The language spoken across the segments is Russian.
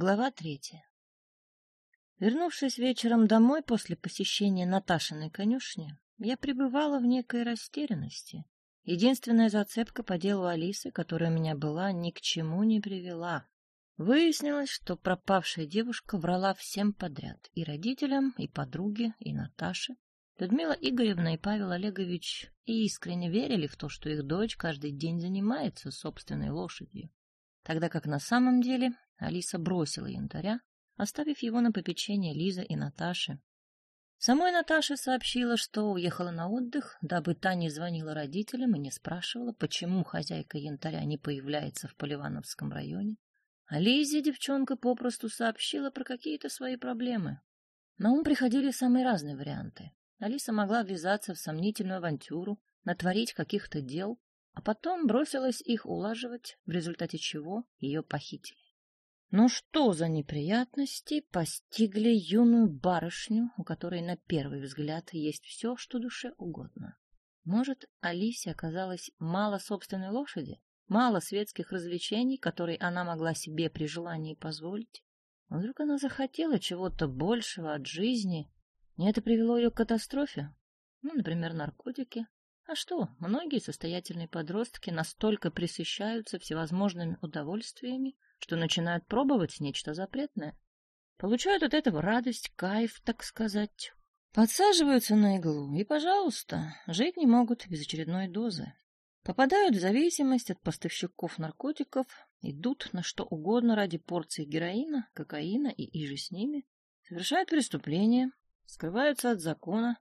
Глава третья. Вернувшись вечером домой после посещения Наташиной конюшни, я пребывала в некой растерянности. Единственная зацепка по делу Алисы, которая у меня была, ни к чему не привела. Выяснилось, что пропавшая девушка врала всем подряд — и родителям, и подруге, и Наташе. Людмила Игоревна и Павел Олегович искренне верили в то, что их дочь каждый день занимается собственной лошадью, тогда как на самом деле Алиса бросила янтаря, оставив его на попечение Лизы и Наташи. Самой Наташа сообщила, что уехала на отдых, дабы та не звонила родителям и не спрашивала, почему хозяйка янтаря не появляется в Поливановском районе. А Лизе девчонка попросту сообщила про какие-то свои проблемы. На ум приходили самые разные варианты. Алиса могла ввязаться в сомнительную авантюру, натворить каких-то дел, а потом бросилась их улаживать, в результате чего ее похитили. Но что за неприятности постигли юную барышню, у которой на первый взгляд есть все, что душе угодно? Может, Алисе оказалось мало собственной лошади, мало светских развлечений, которые она могла себе при желании позволить? Вдруг она захотела чего-то большего от жизни, и это привело ее к катастрофе? Ну, например, наркотики. А что, многие состоятельные подростки настолько присыщаются всевозможными удовольствиями, что начинают пробовать нечто запретное. Получают от этого радость, кайф, так сказать. Подсаживаются на иглу и, пожалуйста, жить не могут без очередной дозы. Попадают в зависимость от поставщиков наркотиков, идут на что угодно ради порции героина, кокаина и иже с ними, совершают преступления, скрываются от закона,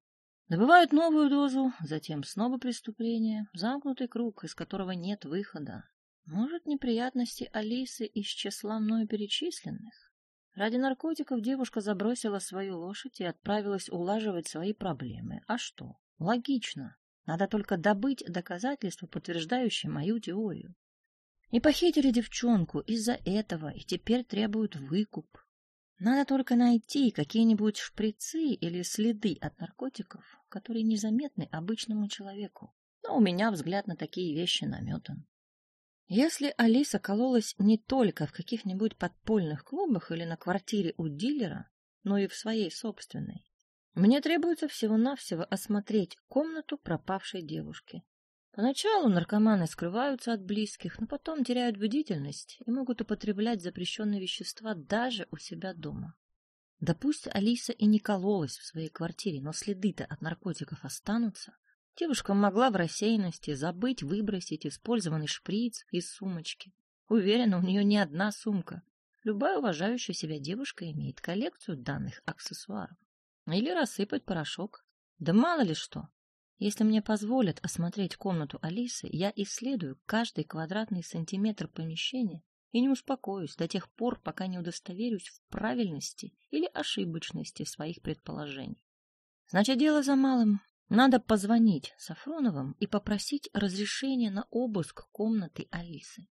добывают новую дозу, затем снова преступление, замкнутый круг, из которого нет выхода. Может, неприятности Алисы из числа мною перечисленных? Ради наркотиков девушка забросила свою лошадь и отправилась улаживать свои проблемы. А что? Логично. Надо только добыть доказательства, подтверждающие мою теорию. И похитили девчонку из-за этого, и теперь требуют выкуп. Надо только найти какие-нибудь шприцы или следы от наркотиков, которые незаметны обычному человеку. Но у меня взгляд на такие вещи наметан. Если Алиса кололась не только в каких-нибудь подпольных клубах или на квартире у дилера, но и в своей собственной, мне требуется всего-навсего осмотреть комнату пропавшей девушки. Поначалу наркоманы скрываются от близких, но потом теряют бдительность и могут употреблять запрещенные вещества даже у себя дома. Да пусть Алиса и не кололась в своей квартире, но следы-то от наркотиков останутся. Девушка могла в рассеянности забыть выбросить использованный шприц из сумочки. Уверена, у нее не одна сумка. Любая уважающая себя девушка имеет коллекцию данных аксессуаров. Или рассыпать порошок. Да мало ли что. Если мне позволят осмотреть комнату Алисы, я исследую каждый квадратный сантиметр помещения и не успокоюсь до тех пор, пока не удостоверюсь в правильности или ошибочности своих предположений. Значит, дело за малым надо позвонить Сафроновым и попросить разрешения на обыск комнаты Алисы.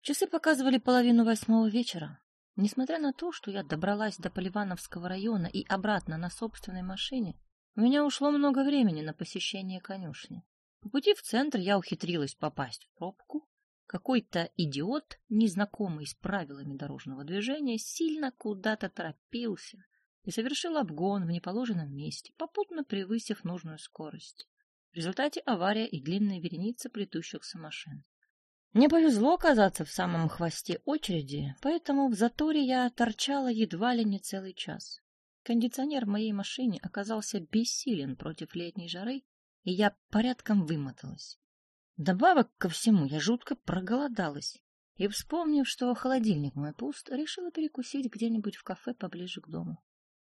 Часы показывали половину восьмого вечера. Несмотря на то, что я добралась до Поливановского района и обратно на собственной машине, у меня ушло много времени на посещение конюшни. По пути в центр я ухитрилась попасть в пробку. Какой-то идиот, незнакомый с правилами дорожного движения, сильно куда-то торопился, и совершил обгон в неположенном месте, попутно превысив нужную скорость. В результате авария и длинная вереница плетущихся машин. Мне повезло оказаться в самом хвосте очереди, поэтому в заторе я торчала едва ли не целый час. Кондиционер в моей машине оказался бессилен против летней жары, и я порядком вымоталась. Добавок ко всему я жутко проголодалась, и, вспомнив, что холодильник мой пуст, решила перекусить где-нибудь в кафе поближе к дому.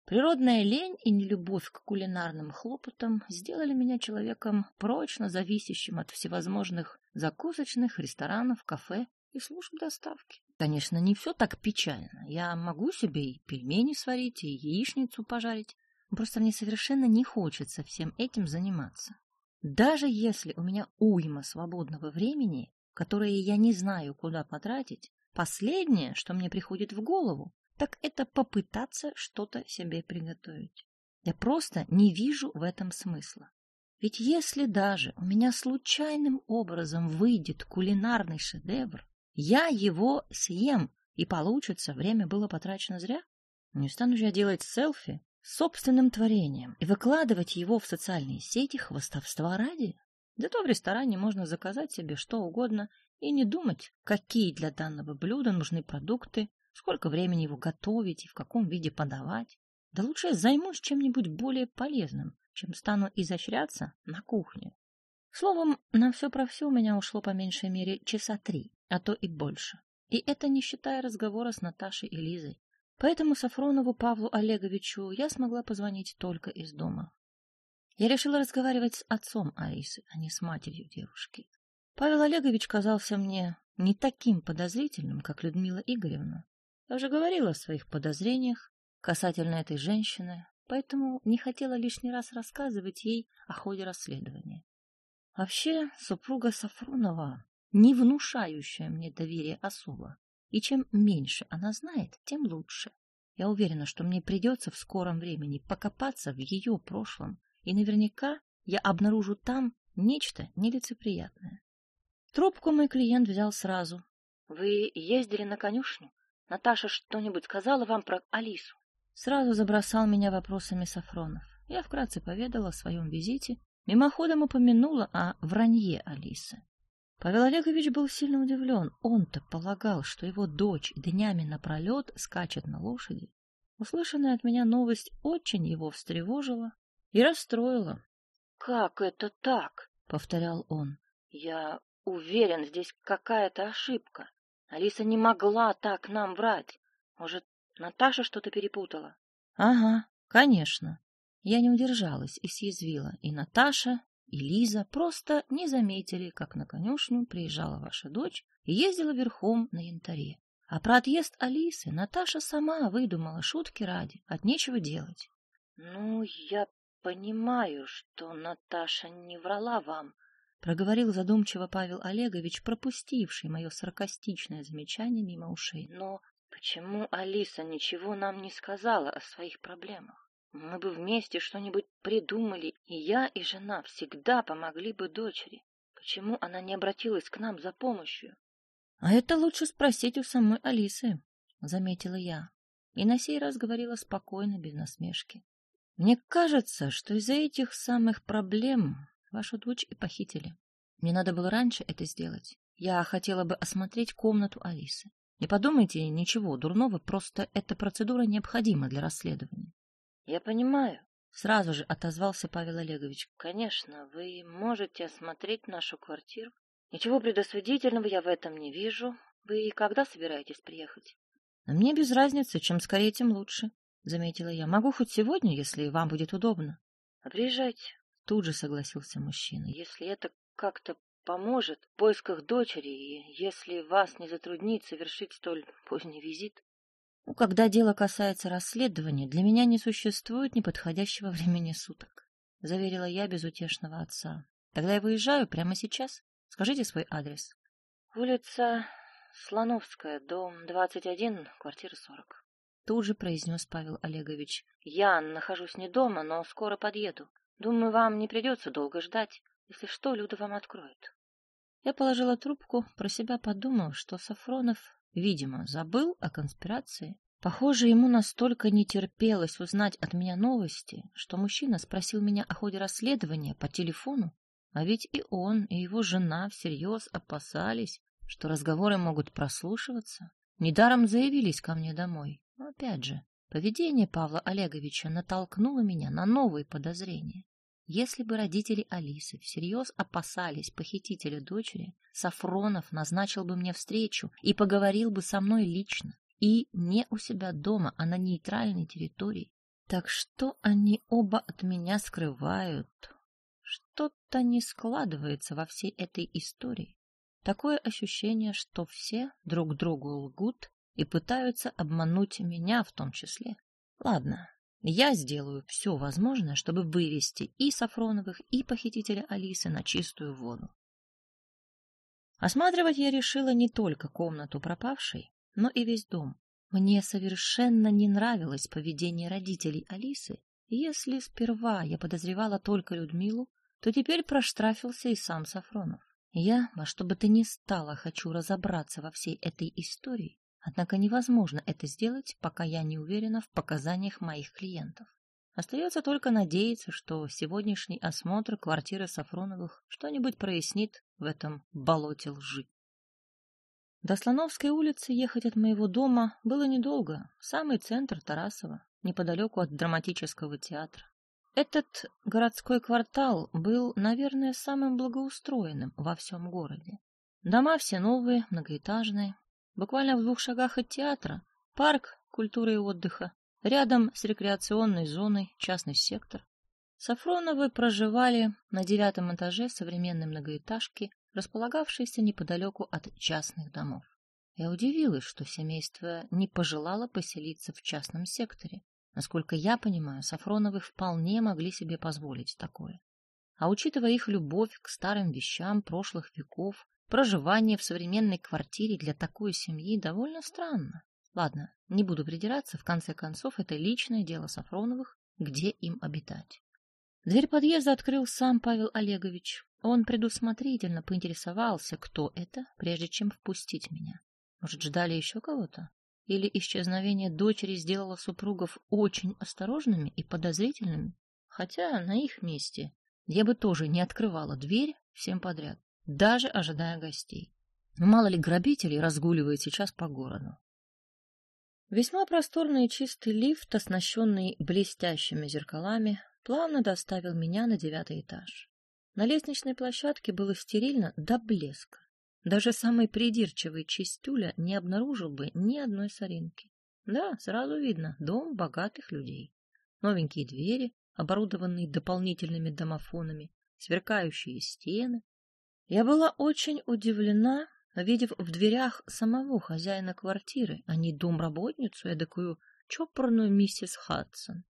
Природная лень и нелюбовь к кулинарным хлопотам сделали меня человеком прочно зависящим от всевозможных закусочных, ресторанов, кафе и служб доставки. Конечно, не все так печально. Я могу себе и пельмени сварить, и яичницу пожарить. Просто мне совершенно не хочется всем этим заниматься. Даже если у меня уйма свободного времени, которое я не знаю, куда потратить, последнее, что мне приходит в голову, так это попытаться что-то себе приготовить. Я просто не вижу в этом смысла. Ведь если даже у меня случайным образом выйдет кулинарный шедевр, я его съем и получится, время было потрачено зря? Не стану же я делать селфи с собственным творением и выкладывать его в социальные сети хвостовства ради. Зато в ресторане можно заказать себе что угодно и не думать, какие для данного блюда нужны продукты, сколько времени его готовить и в каком виде подавать. Да лучше я займусь чем-нибудь более полезным, чем стану изощряться на кухне. Словом, на все про все у меня ушло по меньшей мере часа три, а то и больше. И это не считая разговора с Наташей и Лизой. Поэтому Сафронову Павлу Олеговичу я смогла позвонить только из дома. Я решила разговаривать с отцом Аисы, а не с матерью девушки. Павел Олегович казался мне не таким подозрительным, как Людмила Игоревна. Я уже говорила о своих подозрениях касательно этой женщины, поэтому не хотела лишний раз рассказывать ей о ходе расследования. Вообще, супруга Сафронова не внушающая мне доверие особа, и чем меньше она знает, тем лучше. Я уверена, что мне придется в скором времени покопаться в ее прошлом, и наверняка я обнаружу там нечто нелицеприятное. Трубку мой клиент взял сразу. — Вы ездили на конюшню? Наташа что-нибудь сказала вам про Алису? Сразу забросал меня вопросами Сафронов. Я вкратце поведала о своем визите, мимоходом упомянула о вранье Алисы. Павел Олегович был сильно удивлен. Он-то полагал, что его дочь днями напролет скачет на лошади. Услышанная от меня новость очень его встревожила и расстроила. — Как это так? — повторял он. — Я уверен, здесь какая-то ошибка. Алиса не могла так нам врать. Может, Наташа что-то перепутала? — Ага, конечно. Я не удержалась и съязвила. И Наташа, и Лиза просто не заметили, как на конюшню приезжала ваша дочь и ездила верхом на янтаре. А про отъезд Алисы Наташа сама выдумала шутки ради, от нечего делать. — Ну, я понимаю, что Наташа не врала вам, — проговорил задумчиво Павел Олегович, пропустивший мое саркастичное замечание мимо ушей. — Но почему Алиса ничего нам не сказала о своих проблемах? Мы бы вместе что-нибудь придумали, и я, и жена всегда помогли бы дочери. Почему она не обратилась к нам за помощью? — А это лучше спросить у самой Алисы, — заметила я. И на сей раз говорила спокойно, без насмешки. Мне кажется, что из-за этих самых проблем вашу дочь и похитили. Мне надо было раньше это сделать. Я хотела бы осмотреть комнату Алисы. Не подумайте ничего дурного, просто эта процедура необходима для расследования. Я понимаю. Сразу же отозвался Павел Олегович. Конечно, вы можете осмотреть нашу квартиру. Ничего предосудительного я в этом не вижу. Вы когда собираетесь приехать? Мне без разницы, чем скорее, тем лучше, заметила я. Могу хоть сегодня, если вам будет удобно. А приезжайте. Тут же согласился мужчина. Если это как-то поможет в поисках дочери, и если вас не затруднит совершить столь поздний визит. Ну, когда дело касается расследования, для меня не существует неподходящего времени суток, — заверила я безутешного отца. Тогда я выезжаю прямо сейчас. Скажите свой адрес. Улица Слоновская, дом 21, квартира 40. Тут же произнес Павел Олегович. Я нахожусь не дома, но скоро подъеду. Думаю, вам не придется долго ждать. Если что, Люда вам откроет. Я положила трубку, про себя подумав, что Сафронов Видимо, забыл о конспирации. Похоже, ему настолько не терпелось узнать от меня новости, что мужчина спросил меня о ходе расследования по телефону. А ведь и он, и его жена всерьез опасались, что разговоры могут прослушиваться. Недаром заявились ко мне домой. Но опять же, поведение Павла Олеговича натолкнуло меня на новые подозрения. Если бы родители Алисы всерьез опасались похитителя дочери, Сафронов назначил бы мне встречу и поговорил бы со мной лично. И не у себя дома, а на нейтральной территории. Так что они оба от меня скрывают? Что-то не складывается во всей этой истории. Такое ощущение, что все друг другу лгут и пытаются обмануть меня в том числе. Ладно, я сделаю все возможное, чтобы вывести и Сафроновых, и похитителя Алисы на чистую воду. Осматривать я решила не только комнату пропавшей, но и весь дом. Мне совершенно не нравилось поведение родителей Алисы, если сперва я подозревала только Людмилу, то теперь проштрафился и сам Сафронов. Я во что бы то ни стало хочу разобраться во всей этой истории, Однако невозможно это сделать, пока я не уверена в показаниях моих клиентов. Остается только надеяться, что сегодняшний осмотр квартиры Сафроновых что-нибудь прояснит в этом болоте лжи. До Слоновской улицы ехать от моего дома было недолго, самый центр Тарасова, неподалеку от драматического театра. Этот городской квартал был, наверное, самым благоустроенным во всем городе. Дома все новые, многоэтажные. Буквально в двух шагах от театра парк культуры и отдыха, рядом с рекреационной зоной частный сектор. Сафроновы проживали на девятом этаже современной многоэтажки, располагавшейся неподалеку от частных домов. Я удивилась, что семейство не пожелало поселиться в частном секторе. Насколько я понимаю, Сафроновы вполне могли себе позволить такое. А учитывая их любовь к старым вещам прошлых веков, проживание в современной квартире для такой семьи довольно странно. Ладно, не буду придираться, в конце концов, это личное дело Сафроновых, где им обитать. Дверь подъезда открыл сам Павел Олегович. Он предусмотрительно поинтересовался, кто это, прежде чем впустить меня. Может, ждали еще кого-то? Или исчезновение дочери сделало супругов очень осторожными и подозрительными? Хотя на их месте я бы тоже не открывала дверь всем подряд, даже ожидая гостей. Мало ли грабителей разгуливает сейчас по городу. Весьма просторный и чистый лифт, оснащенный блестящими зеркалами, плавно доставил меня на девятый этаж. На лестничной площадке было стерильно до блеска. Даже самый придирчивый чистюля не обнаружил бы ни одной соринки. Да, сразу видно, дом богатых людей. Новенькие двери, оборудованные дополнительными домофонами, сверкающие стены. Я была очень удивлена, видев в дверях самого хозяина квартиры, а не домработницу, эдакую чопорную миссис Хадсон.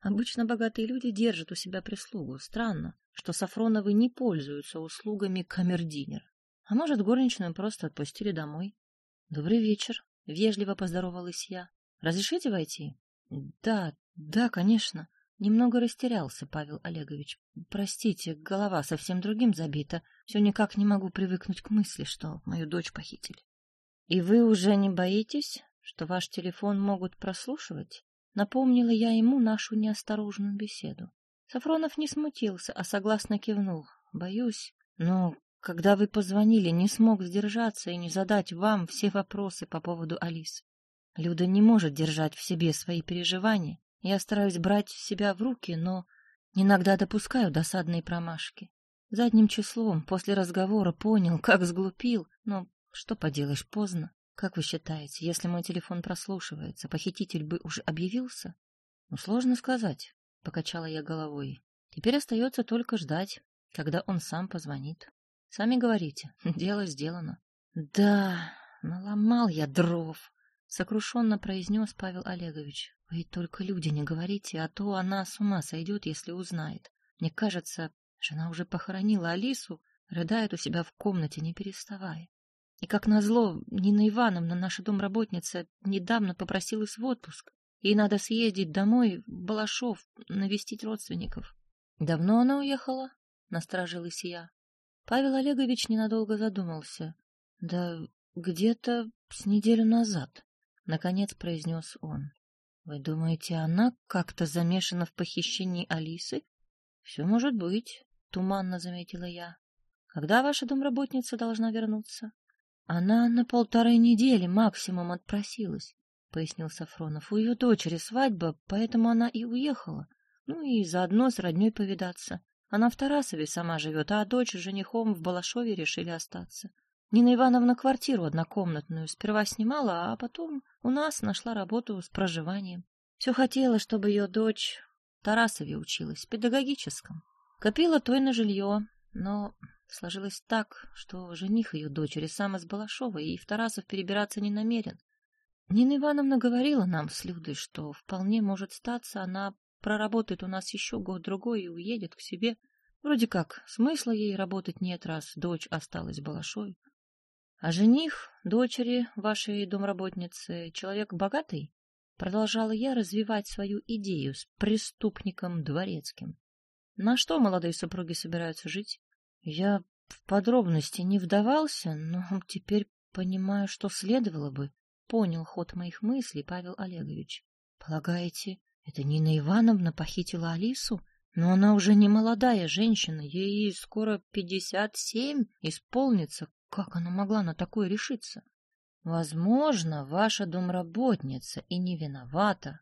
Обычно богатые люди держат у себя прислугу. Странно, что Сафроновы не пользуются услугами камердинера. А может, горничную просто отпустили домой. — Добрый вечер. — вежливо поздоровалась я. — Разрешите войти? — Да, да, конечно. Немного растерялся Павел Олегович. Простите, голова совсем другим забита. Все никак не могу привыкнуть к мысли, что мою дочь похитили. — И вы уже не боитесь, что ваш телефон могут прослушивать? Напомнила я ему нашу неосторожную беседу. Сафронов не смутился, а согласно кивнул. Боюсь, но когда вы позвонили, не смог сдержаться и не задать вам все вопросы по поводу Алисы. Люда не может держать в себе свои переживания. Я стараюсь брать себя в руки, но иногда допускаю досадные промашки. Задним числом после разговора понял, как сглупил, но что поделаешь, поздно. Как вы считаете, если мой телефон прослушивается, похититель бы уже объявился? Ну, сложно сказать, — покачала я головой. Теперь остается только ждать, когда он сам позвонит. Сами говорите, дело сделано. Да, наломал я дров, сокрушенно произнес Павел Олегович. Вы только люди не говорите, а то она с ума сойдет, если узнает. Мне кажется, жена уже похоронила Алису, рыдает у себя в комнате, не переставая. И, как назло, Нина Ивановна, наша домработница, недавно попросилась в отпуск. Ей надо съездить домой в Балашов, навестить родственников. — Давно она уехала? — насторожилась я. Павел Олегович ненадолго задумался. — Да где-то с неделю назад, — наконец произнес он. — Вы думаете, она как-то замешана в похищении Алисы? — Все может быть, — туманно заметила я. — Когда ваша домработница должна вернуться? — Она на полторы недели максимум отпросилась, — пояснил Сафронов. — У ее дочери свадьба, поэтому она и уехала. Ну и заодно с родней повидаться. Она в Тарасове сама живет, а дочь с женихом в Балашове решили остаться. Нина Ивановна квартиру однокомнатную сперва снимала, а потом у нас нашла работу с проживанием. Все хотела, чтобы ее дочь в Тарасове училась, в педагогическом. Копила той на жилье, но сложилось так, что жених ее дочери сам из Балашова и в Тарасов перебираться не намерен. Нина Ивановна говорила нам с Людой, что вполне может статься, она проработает у нас еще год-другой и уедет к себе. Вроде как, смысла ей работать нет, раз дочь осталась балашой. А жених дочери вашей домработницы человек богатый? Продолжала я развивать свою идею с преступником дворецким. На что молодые супруги собираются жить? Я в подробности не вдавался, но теперь понимаю, что следовало бы. понял ход моих мыслей Павел Олегович. Полагаете, это Нина Ивановна похитила Алису? Но она уже не молодая женщина, ей скоро пятьдесят семь исполнится. Как она могла на такое решиться? Возможно, ваша домработница и не виновата,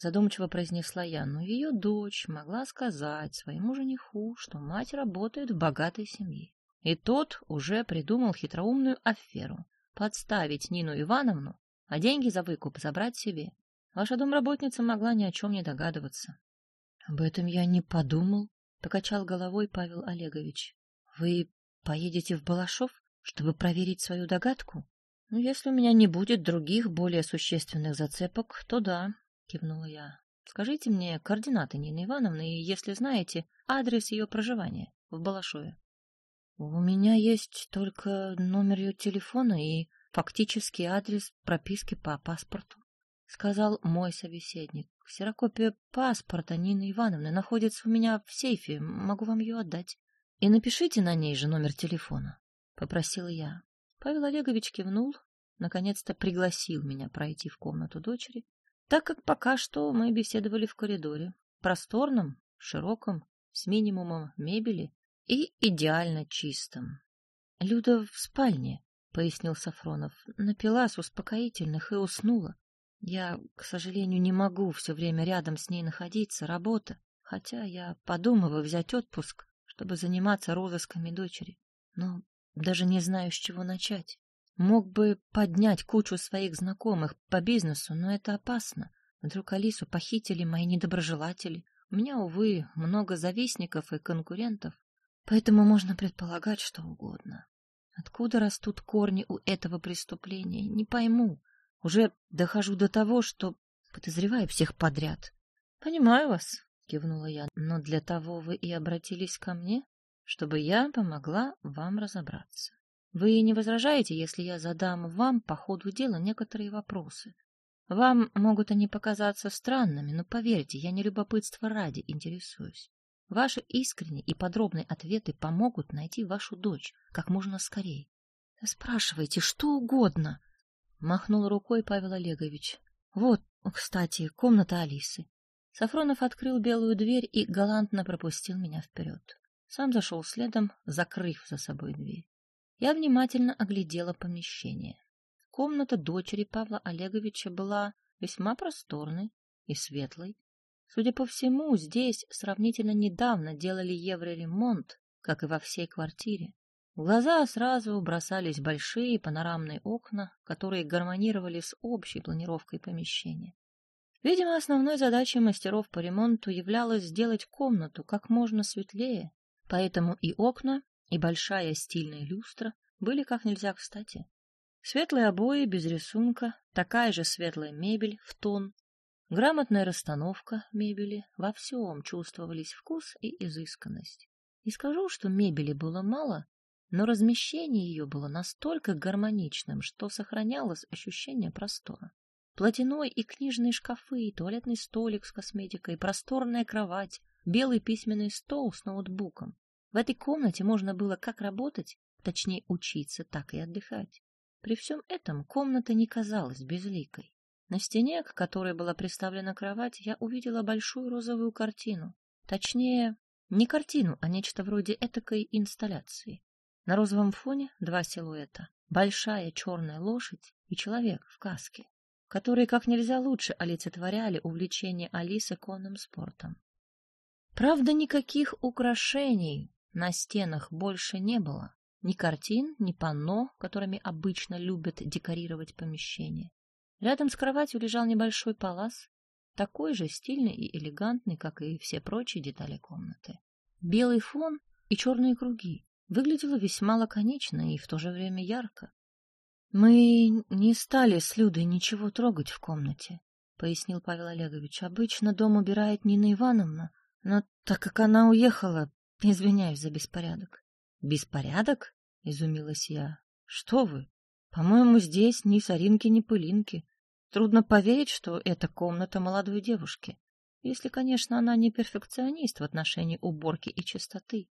задумчиво произнесла я, но ее дочь могла сказать своему жениху, что мать работает в богатой семье. И тот уже придумал хитроумную аферу — подставить Нину Ивановну, а деньги за выкуп забрать себе. Ваша домработница могла ни о чем не догадываться. — Об этом я не подумал, — покачал головой Павел Олегович. — Вы поедете в Балашов, чтобы проверить свою догадку? — Ну, если у меня не будет других, более существенных зацепок, то да, — кивнула я. — Скажите мне координаты Нины Ивановны и, если знаете, адрес ее проживания в Балашове. — У меня есть только номер ее телефона и фактический адрес прописки по паспорту, — сказал мой собеседник. Ксерокопия паспорта Нины Ивановны находится у меня в сейфе. Могу вам ее отдать. И напишите на ней же номер телефона, — попросила я. Павел Олегович кивнул, наконец-то пригласил меня пройти в комнату дочери, так как пока что мы беседовали в коридоре, просторном, широком, с минимумом мебели и идеально чистом. — Люда в спальне, — пояснил Сафронов, — напилась успокоительных и уснула. Я, к сожалению, не могу все время рядом с ней находиться, работа, хотя я подумываю взять отпуск, чтобы заниматься розысками дочери. Но даже не знаю, с чего начать. Мог бы поднять кучу своих знакомых по бизнесу, но это опасно. Вдруг Алису похитили мои недоброжелатели. У меня, увы, много завистников и конкурентов, поэтому можно предполагать что угодно. Откуда растут корни у этого преступления, не пойму. Уже дохожу до того, что подозреваю всех подряд. — Понимаю вас, — кивнула я, — но для того вы и обратились ко мне, чтобы я помогла вам разобраться. Вы не возражаете, если я задам вам по ходу дела некоторые вопросы? Вам могут они показаться странными, но поверьте, я не любопытство ради интересуюсь. Ваши искренние и подробные ответы помогут найти вашу дочь как можно скорее. Спрашивайте что угодно, Махнул рукой Павел Олегович. Вот, кстати, комната Алисы. Сафронов открыл белую дверь и галантно пропустил меня вперед. Сам зашел следом, закрыв за собой дверь. Я внимательно оглядела помещение. Комната дочери Павла Олеговича была весьма просторной и светлой. Судя по всему, здесь сравнительно недавно делали евроремонт, как и во всей квартире. В глаза сразу бросались большие панорамные окна, которые гармонировали с общей планировкой помещения. Видимо, основной задачей мастеров по ремонту являлось сделать комнату как можно светлее, поэтому и окна, и большая стильная люстра были как нельзя кстати. Светлые обои без рисунка, такая же светлая мебель в тон, грамотная расстановка мебели, во всем чувствовались вкус и изысканность. Не скажу, что мебели было мало, но размещение ее было настолько гармоничным, что сохранялось ощущение простора. Платяной и книжные шкафы, туалетный столик с косметикой, просторная кровать, белый письменный стол с ноутбуком. В этой комнате можно было как работать, точнее учиться, так и отдыхать. При всем этом комната не казалась безликой. На стене, к которой была приставлена кровать, я увидела большую розовую картину. Точнее, не картину, а нечто вроде этакой инсталляции. На розовом фоне два силуэта. Большая черная лошадь и человек в каске, которые как нельзя лучше олицетворяли увлечение Алисы конным спортом. Правда, никаких украшений на стенах больше не было. Ни картин, ни панно, которыми обычно любят декорировать помещение. Рядом с кроватью лежал небольшой палас, такой же стильный и элегантный, как и все прочие детали комнаты. Белый фон и черные круги, выглядело весьма лаконично и в то же время ярко. — Мы не стали с Людой ничего трогать в комнате, — пояснил Павел Олегович. — Обычно дом убирает Нина Ивановна, но так как она уехала, извиняюсь за беспорядок. — Беспорядок? — изумилась я. — Что вы? По-моему, здесь ни соринки, ни пылинки. Трудно поверить, что это комната молодой девушки, если, конечно, она не перфекционист в отношении уборки и чистоты.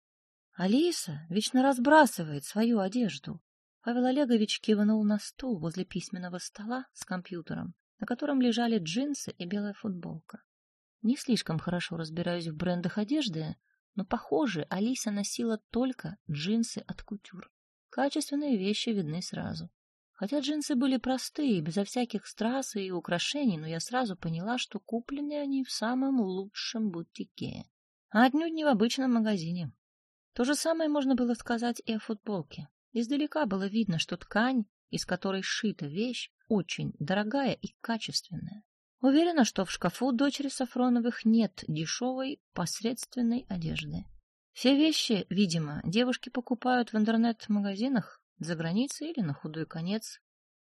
Алиса вечно разбрасывает свою одежду. Павел Олегович кивнул на стул возле письменного стола с компьютером, на котором лежали джинсы и белая футболка. Не слишком хорошо разбираюсь в брендах одежды, но, похоже, Алиса носила только джинсы от кутюр. Качественные вещи видны сразу. Хотя джинсы были простые, безо всяких страз и украшений, но я сразу поняла, что куплены они в самом лучшем бутике, а отнюдь не в обычном магазине. То же самое можно было сказать и о футболке. Издалека было видно, что ткань, из которой сшита вещь, очень дорогая и качественная. Уверена, что в шкафу дочери Сафроновых нет дешевой, посредственной одежды. Все вещи, видимо, девушки покупают в интернет-магазинах за границей или на худой конец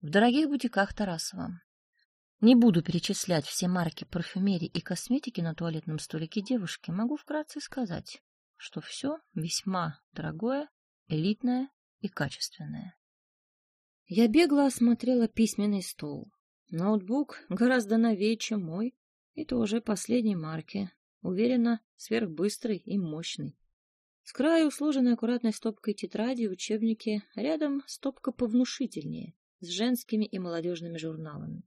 в дорогих бутиках Тарасова. Не буду перечислять все марки парфюмерии и косметики на туалетном столике девушки, могу вкратце сказать, что все весьма дорогое, элитное и качественное. Я бегло осмотрела письменный стол. Ноутбук гораздо новее, чем мой, и тоже последней марки. Уверенно, сверхбыстрый и мощный. С краю сложенной аккуратной стопкой тетради и учебники, рядом стопка повнушительнее, с женскими и молодежными журналами.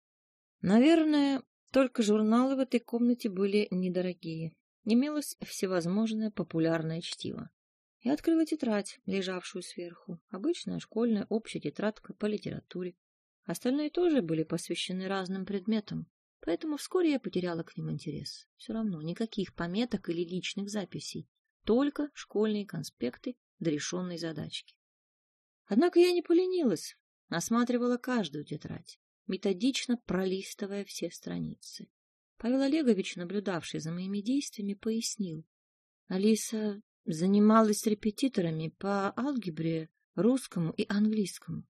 Наверное, только журналы в этой комнате были недорогие имелось всевозможное популярное чтиво. Я открыла тетрадь, лежавшую сверху. Обычная школьная общая тетрадка по литературе. Остальные тоже были посвящены разным предметам, поэтому вскоре я потеряла к ним интерес. Все равно никаких пометок или личных записей, только школьные конспекты до решенной задачки. Однако я не поленилась, осматривала каждую тетрадь, методично пролистывая все страницы. Павел Олегович, наблюдавший за моими действиями, пояснил. Алиса занималась репетиторами по алгебре, русскому и английскому.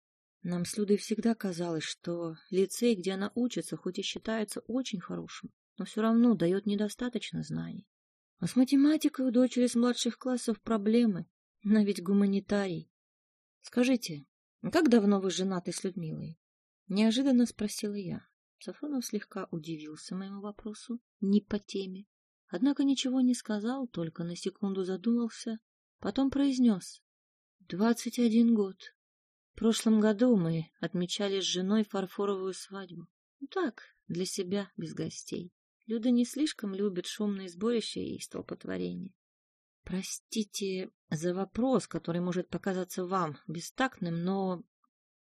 Нам с Людой всегда казалось, что лицей, где она учится, хоть и считается очень хорошим, но все равно дает недостаточно знаний. А с математикой у дочери с младших классов проблемы, она ведь гуманитарий. Скажите, как давно вы женаты с Людмилой? Неожиданно спросила я. Сафронов слегка удивился моему вопросу, не по теме. Однако ничего не сказал, только на секунду задумался, потом произнес. «Двадцать один год. В прошлом году мы отмечали с женой фарфоровую свадьбу. Ну так, для себя, без гостей. Люда не слишком любит шумные сборища и столпотворение. Простите за вопрос, который может показаться вам бестактным, но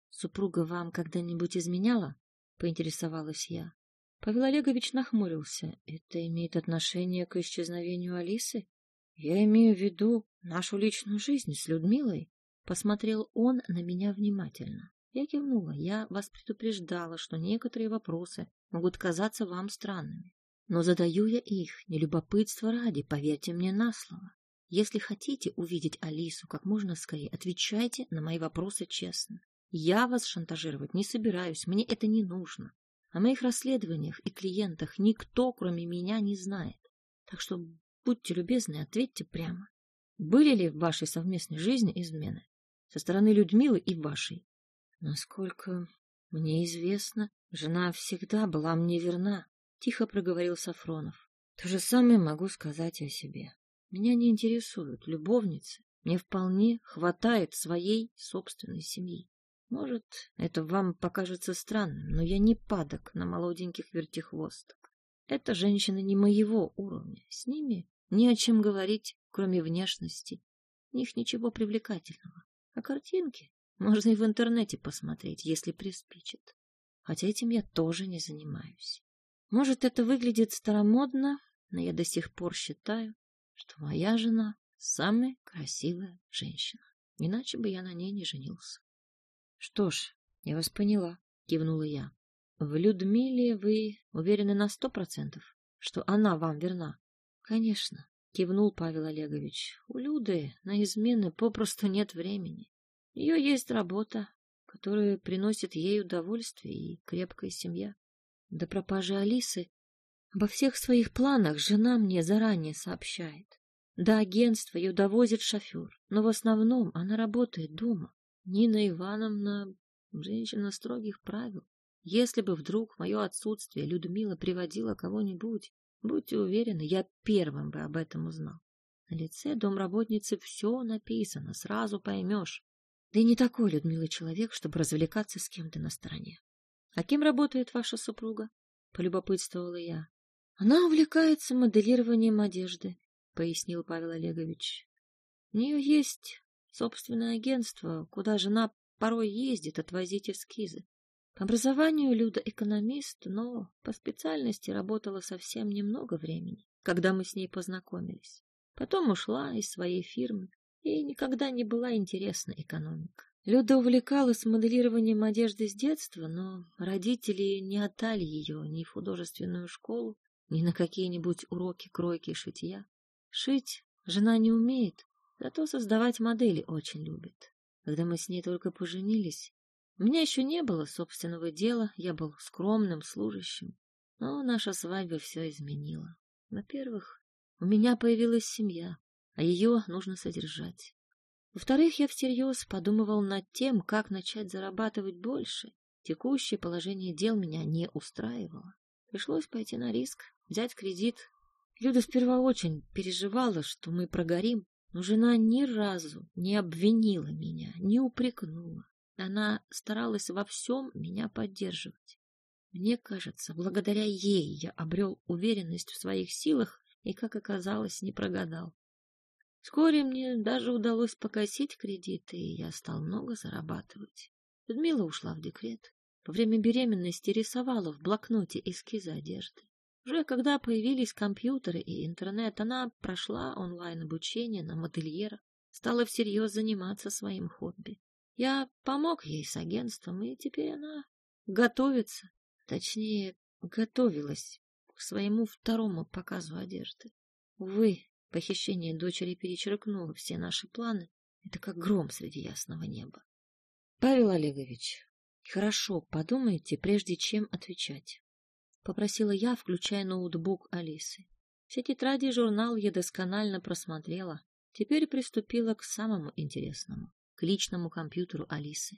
супруга вам когда-нибудь изменяла? поинтересовалась я. Павел Олегович нахмурился. Это имеет отношение к исчезновению Алисы? Я имею в виду нашу личную жизнь с Людмилой. Посмотрел он на меня внимательно. Я кивнула. Я вас предупреждала, что некоторые вопросы могут казаться вам странными. Но задаю я их не любопытство ради, поверьте мне на слово. Если хотите увидеть Алису как можно скорее, отвечайте на мои вопросы честно. Я вас шантажировать не собираюсь, мне это не нужно. О моих расследованиях и клиентах никто, кроме меня, не знает. Так что будьте любезны, ответьте прямо. Были ли в вашей совместной жизни измены? Со стороны Людмилы и вашей? Насколько мне известно, жена всегда была мне верна, тихо проговорил Сафронов. То же самое могу сказать о себе. Меня не интересуют любовницы. Мне вполне хватает своей собственной семьи. Может, это вам покажется странным, но я не падок на молоденьких вертихвосток. Это женщины не моего уровня. С ними не о чем говорить, кроме внешности. В них ничего привлекательного. А картинки можно и в интернете посмотреть, если приспичит. Хотя этим я тоже не занимаюсь. Может, это выглядит старомодно, но я до сих пор считаю, что моя жена самая красивая женщина. Иначе бы я на ней не женился. Что ж, я вас поняла, кивнула я. В Людмиле вы уверены на сто процентов, что она вам верна? Конечно, кивнул Павел Олегович. У Люды на измены попросту нет времени. У нее есть работа, которая приносит ей удовольствие и крепкая семья. До пропажи Алисы обо всех своих планах жена мне заранее сообщает. До агентства ее довозит шофер, но в основном она работает дома. Нина Ивановна — женщина строгих правил. Если бы вдруг мое отсутствие Людмила приводила кого-нибудь, будьте уверены, я первым бы об этом узнал. На лице домработницы все написано, сразу поймешь. Да и не такой Людмила человек, чтобы развлекаться с кем-то на стороне. — А кем работает ваша супруга? — полюбопытствовала я. — Она увлекается моделированием одежды, — пояснил Павел Олегович. — У нее есть собственное агентство, куда жена порой ездит отвозить эскизы. По образованию Люда экономист, но по специальности работала совсем немного времени, когда мы с ней познакомились. Потом ушла из своей фирмы, Ей никогда не была интересна экономика. Люда увлекалась моделированием одежды с детства, но родители не отдали ее ни в художественную школу, ни на какие-нибудь уроки кройки и шитья. Шить жена не умеет, зато создавать модели очень любит. Когда мы с ней только поженились, у меня еще не было собственного дела, я был скромным служащим. Но наша свадьба все изменила. Во-первых, у меня появилась семья а ее нужно содержать. Во-вторых, я всерьез подумывал над тем, как начать зарабатывать больше. Текущее положение дел меня не устраивало. Пришлось пойти на риск, взять кредит. Люда сперва очень переживала, что мы прогорим, но жена ни разу не обвинила меня, не упрекнула. Она старалась во всем меня поддерживать. Мне кажется, благодаря ей я обрел уверенность в своих силах и, как оказалось, не прогадал. Вскоре мне даже удалось покосить кредиты, и я стал много зарабатывать. Людмила ушла в декрет. Во время беременности рисовала в блокноте эскизы одежды. Уже когда появились компьютеры и интернет, она прошла онлайн-обучение на модельера, стала всерьез заниматься своим хобби. Я помог ей с агентством, и теперь она готовится, точнее, готовилась к своему второму показу одежды. Увы, Похищение дочери перечеркнуло все наши планы. Это как гром среди ясного неба. Павел Олегович, хорошо подумайте, прежде чем отвечать. Попросила я, включая ноутбук Алисы. Все тетради и журнал я досконально просмотрела. Теперь приступила к самому интересному, личному компьютеру Алисы.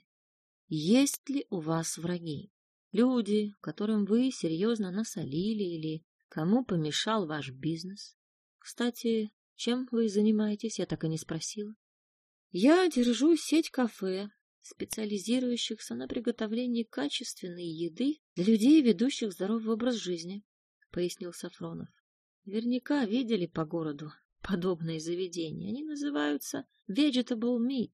Есть ли у вас враги? Люди, которым вы серьезно насолили или кому помешал ваш бизнес? Кстати, чем вы занимаетесь, я так и не спросила. Я держу сеть кафе, специализирующихся на приготовлении качественной еды для людей, ведущих здоровый образ жизни, пояснил Сафронов. Наверняка видели по городу подобные заведения. Они называются vegetable meat,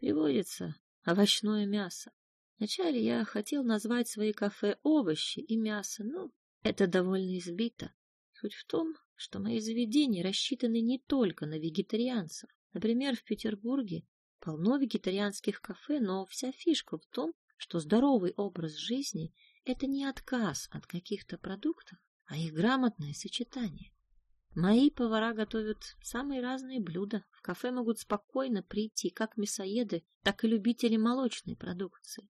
переводится овощное мясо. Вначале я хотел назвать свои кафе овощи и мясо, но это довольно избито. Суть в том, что мои заведения рассчитаны не только на вегетарианцев. Например, в Петербурге полно вегетарианских кафе, но вся фишка в том, что здоровый образ жизни – это не отказ от каких-то продуктов, а их грамотное сочетание. Мои повара готовят самые разные блюда. В кафе могут спокойно прийти как мясоеды, так и любители молочной продукции.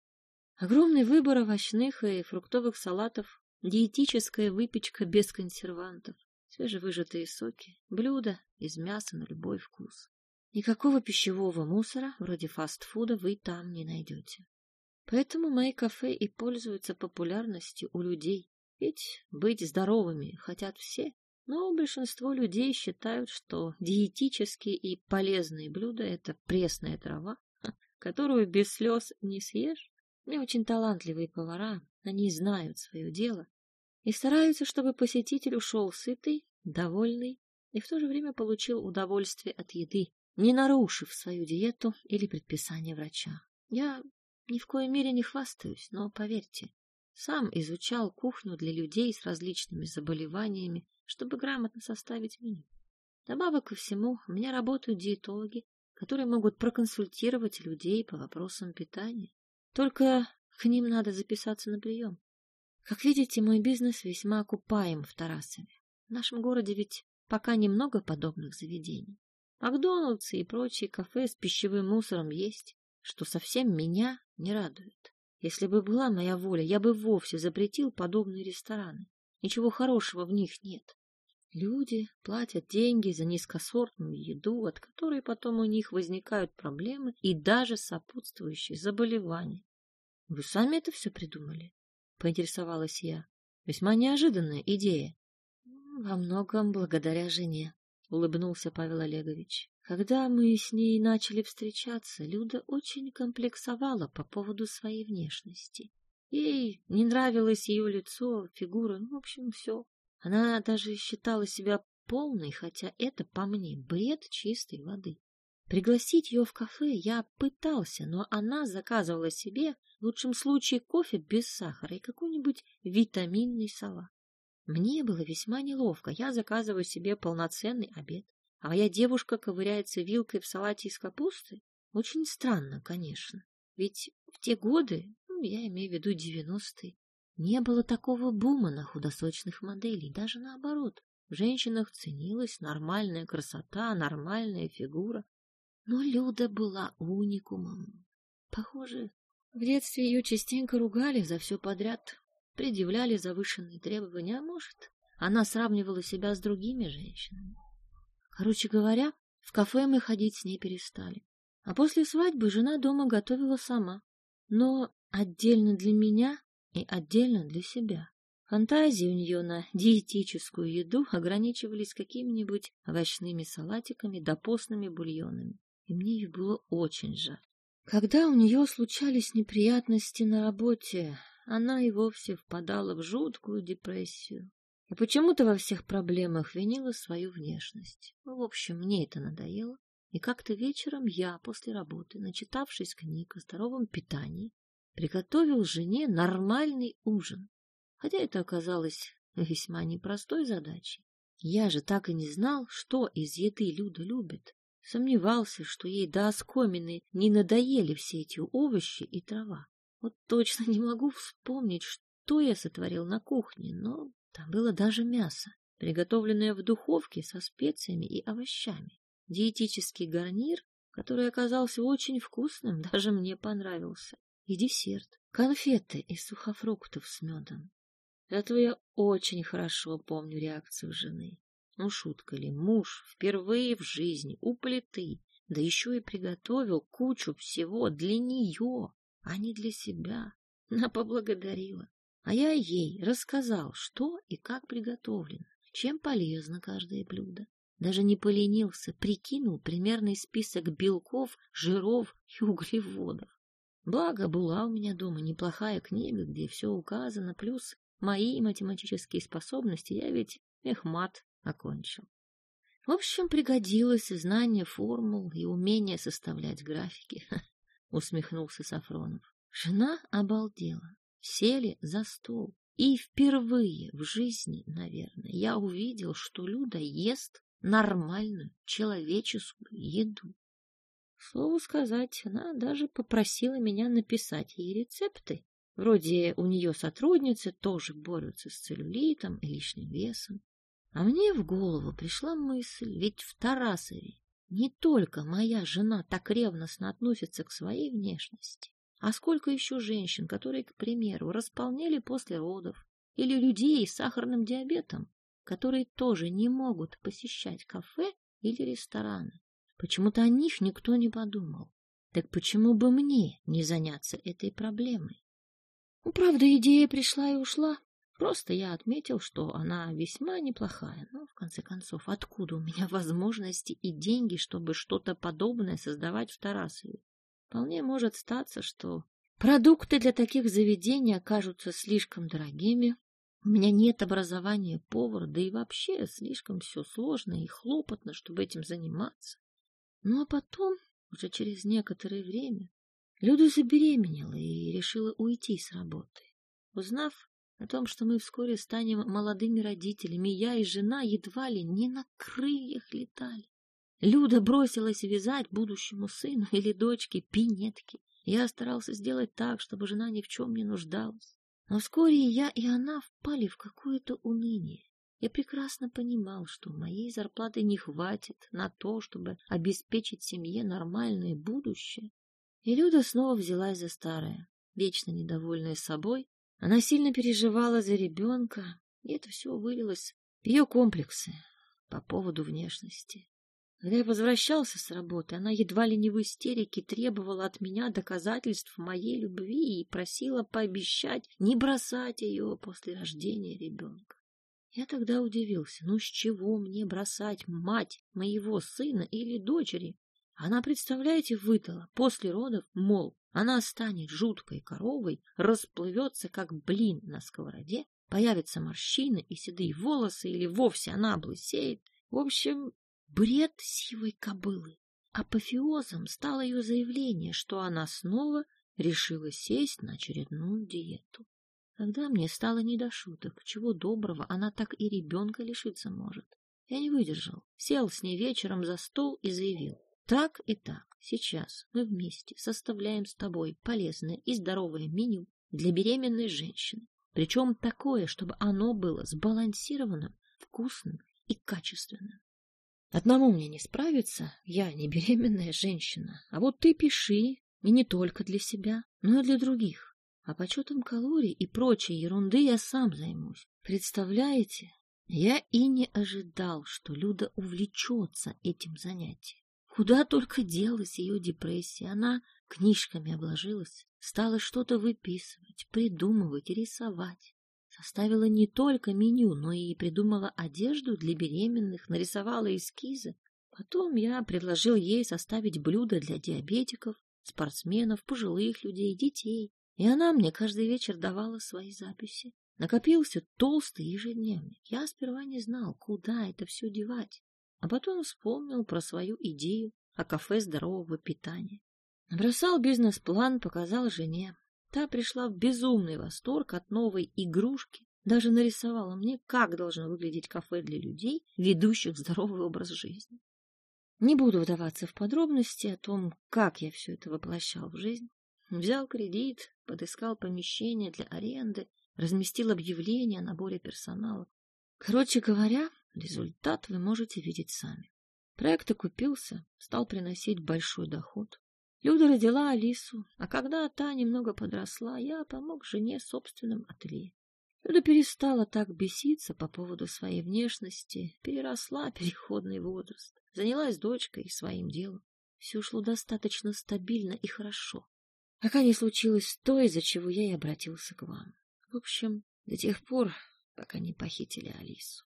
Огромный выбор овощных и фруктовых салатов, диетическая выпечка без консервантов, свежевыжатые соки, блюда из мяса на любой вкус. Никакого пищевого мусора, вроде фастфуда, вы там не найдете. Поэтому мои кафе и пользуются популярностью у людей. Ведь быть здоровыми хотят все, но большинство людей считают, что диетические и полезные блюда — это пресная трава, которую без слез не съешь. Мне очень талантливые повара, они знают свое дело и стараются, чтобы посетитель ушел сытый, довольный и в то же время получил удовольствие от еды, не нарушив свою диету или предписание врача. Я ни в коей мере не хвастаюсь, но поверьте, сам изучал кухню для людей с различными заболеваниями, чтобы грамотно составить меню. Добавок ко всему, у меня работают диетологи, которые могут проконсультировать людей по вопросам питания. Только к ним надо записаться на прием. Как видите, мой бизнес весьма окупаем в Тарасове. В нашем городе ведь пока немного подобных заведений. Макдоналдсы и прочие кафе с пищевым мусором есть, что совсем меня не радует. Если бы была моя воля, я бы вовсе запретил подобные рестораны. Ничего хорошего в них нет. Люди платят деньги за низкосортную еду, от которой потом у них возникают проблемы и даже сопутствующие заболевания. Вы сами это все придумали? — поинтересовалась я. «Весьма неожиданная идея». «Во многом благодаря жене», — улыбнулся Павел Олегович. Когда мы с ней начали встречаться, Люда очень комплексовала по поводу своей внешности. Ей не нравилось ее лицо, фигура, ну, в общем, все. Она даже считала себя полной, хотя это, по мне, бред чистой воды. Пригласить ее в кафе я пытался, но она заказывала себе, в лучшем случае, кофе без сахара и какой-нибудь витаминный салат. Мне было весьма неловко, я заказываю себе полноценный обед. А моя девушка ковыряется вилкой в салате из капусты? Очень странно, конечно. Ведь в те годы, ну, я имею в виду девяностые, не было такого бума на худосочных моделей, даже наоборот. В женщинах ценилась нормальная красота, нормальная фигура. Но Люда была уникумом. Похоже, в детстве ее частенько ругали за все подряд, предъявляли завышенные требования, а может, она сравнивала себя с другими женщинами. Короче говоря, в кафе мы ходить с ней перестали. А после свадьбы жена дома готовила сама. Но отдельно для меня и отдельно для себя. Фантазии у нее на диетическую еду ограничивались какими-нибудь овощными салатиками да постными бульонами. И мне их было очень жаль. Когда у нее случались неприятности на работе, она и вовсе впадала в жуткую депрессию. И почему-то во всех проблемах винила свою внешность. Ну, в общем, мне это надоело. И как-то вечером я, после работы, начитавшись книг о здоровом питании, приготовил жене нормальный ужин. Хотя это оказалось весьма непростой задачей. Я же так и не знал, что из еды Люда любит. Сомневался, что ей до оскомины не надоели все эти овощи и трава. Вот точно не могу вспомнить, что я сотворил на кухне, но там было даже мясо, приготовленное в духовке со специями и овощами. Диетический гарнир, который оказался очень вкусным, даже мне понравился. И десерт. Конфеты из сухофруктов с медом. Зато я очень хорошо помню реакцию жены. Ну, шутка ли, муж впервые в жизни у плиты, да еще и приготовил кучу всего для нее, а не для себя. Она поблагодарила. А я ей рассказал, что и как приготовлено, чем полезно каждое блюдо. Даже не поленился, прикинул примерный список белков, жиров и углеводов. Благо, была у меня дома неплохая книга, где все указано, плюс мои математические способности я ведь эхмат окончил. В общем, пригодилось знание формул и умение составлять графики, — усмехнулся Сафронов. Жена обалдела сели за стол. И впервые в жизни, наверное, я увидел, что Люда ест нормальную человеческую еду. Слово сказать, она даже попросила меня написать ей рецепты. Вроде у нее сотрудницы тоже борются с целлюлитом и лишним весом. А мне в голову пришла мысль, ведь в Тарасове не только моя жена так ревностно относится к своей внешности, а сколько еще женщин, которые, к примеру, располнели после родов, или людей с сахарным диабетом, которые тоже не могут посещать кафе или рестораны. Почему-то о них никто не подумал. Так почему бы мне не заняться этой проблемой? Ну, правда, идея пришла и ушла. Просто я отметил, что она весьма неплохая. Но, в конце концов, откуда у меня возможности и деньги, чтобы что-то подобное создавать в Тарасове? Вполне может статься, что продукты для таких заведений окажутся слишком дорогими. У меня нет образования повара, да и вообще слишком все сложно и хлопотно, чтобы этим заниматься. Ну а потом, уже через некоторое время, Люда забеременела и решила уйти с работы. Узнав о том, что мы вскоре станем молодыми родителями, я и жена едва ли не на крыльях летали. Люда бросилась вязать будущему сыну или дочке пинетки. Я старался сделать так, чтобы жена ни в чем не нуждалась. Но вскоре я, и она впали в какое-то уныние. Я прекрасно понимал, что моей зарплаты не хватит на то, чтобы обеспечить семье нормальное будущее. И Люда снова взялась за старое. Вечно недовольная собой, она сильно переживала за ребенка, и это все вылилось в ее комплексы по поводу внешности. Когда я возвращался с работы, она едва ли не в истерике требовала от меня доказательств моей любви и просила пообещать не бросать ее после рождения ребенка. Я тогда удивился, ну с чего мне бросать мать моего сына или дочери? Она, представляете, выдала после родов, мол, она станет жуткой коровой, расплывется, как блин на сковороде, появятся морщины и седые волосы, или вовсе она облысеет. В общем, бред сивой кобылы. Апофеозом стало ее заявление, что она снова решила сесть на очередную диету. Тогда мне стало не до шуток, чего доброго она так и ребенка лишиться может. Я не выдержал, сел с ней вечером за стол и заявил. Так и так, сейчас мы вместе составляем с тобой полезное и здоровое меню для беременной женщины. Причем такое, чтобы оно было сбалансированным, вкусным и качественным. Одному мне не справиться, я не беременная женщина, а вот ты пиши, и не только для себя, но и для других. А почетом калорий и прочей ерунды я сам займусь. Представляете? Я и не ожидал, что Люда увлечется этим занятием. Куда только делась ее депрессия. Она книжками обложилась, стала что-то выписывать, придумывать, рисовать. Составила не только меню, но и придумала одежду для беременных, нарисовала эскизы. Потом я предложил ей составить блюда для диабетиков, спортсменов, пожилых людей, детей. И она мне каждый вечер давала свои записи. Накопился толстый ежедневник. Я сперва не знал, куда это все девать. А потом вспомнил про свою идею о кафе здорового питания. Набросал бизнес-план, показал жене. Та пришла в безумный восторг от новой игрушки, даже нарисовала мне, как должно выглядеть кафе для людей, ведущих здоровый образ жизни. Не буду вдаваться в подробности о том, как я все это воплощал в жизнь. Взял кредит, подыскал помещение для аренды, разместил объявление о наборе персонала. Короче говоря, результат вы можете видеть сами. Проект окупился, стал приносить большой доход. Люда родила Алису, а когда та немного подросла, я помог жене собственным ателье. Люда перестала так беситься по поводу своей внешности, переросла переходный возраст, занялась дочкой и своим делом. Все шло достаточно стабильно и хорошо пока не случилось то, из-за чего я и обратился к вам. В общем, до тех пор, пока не похитили Алису.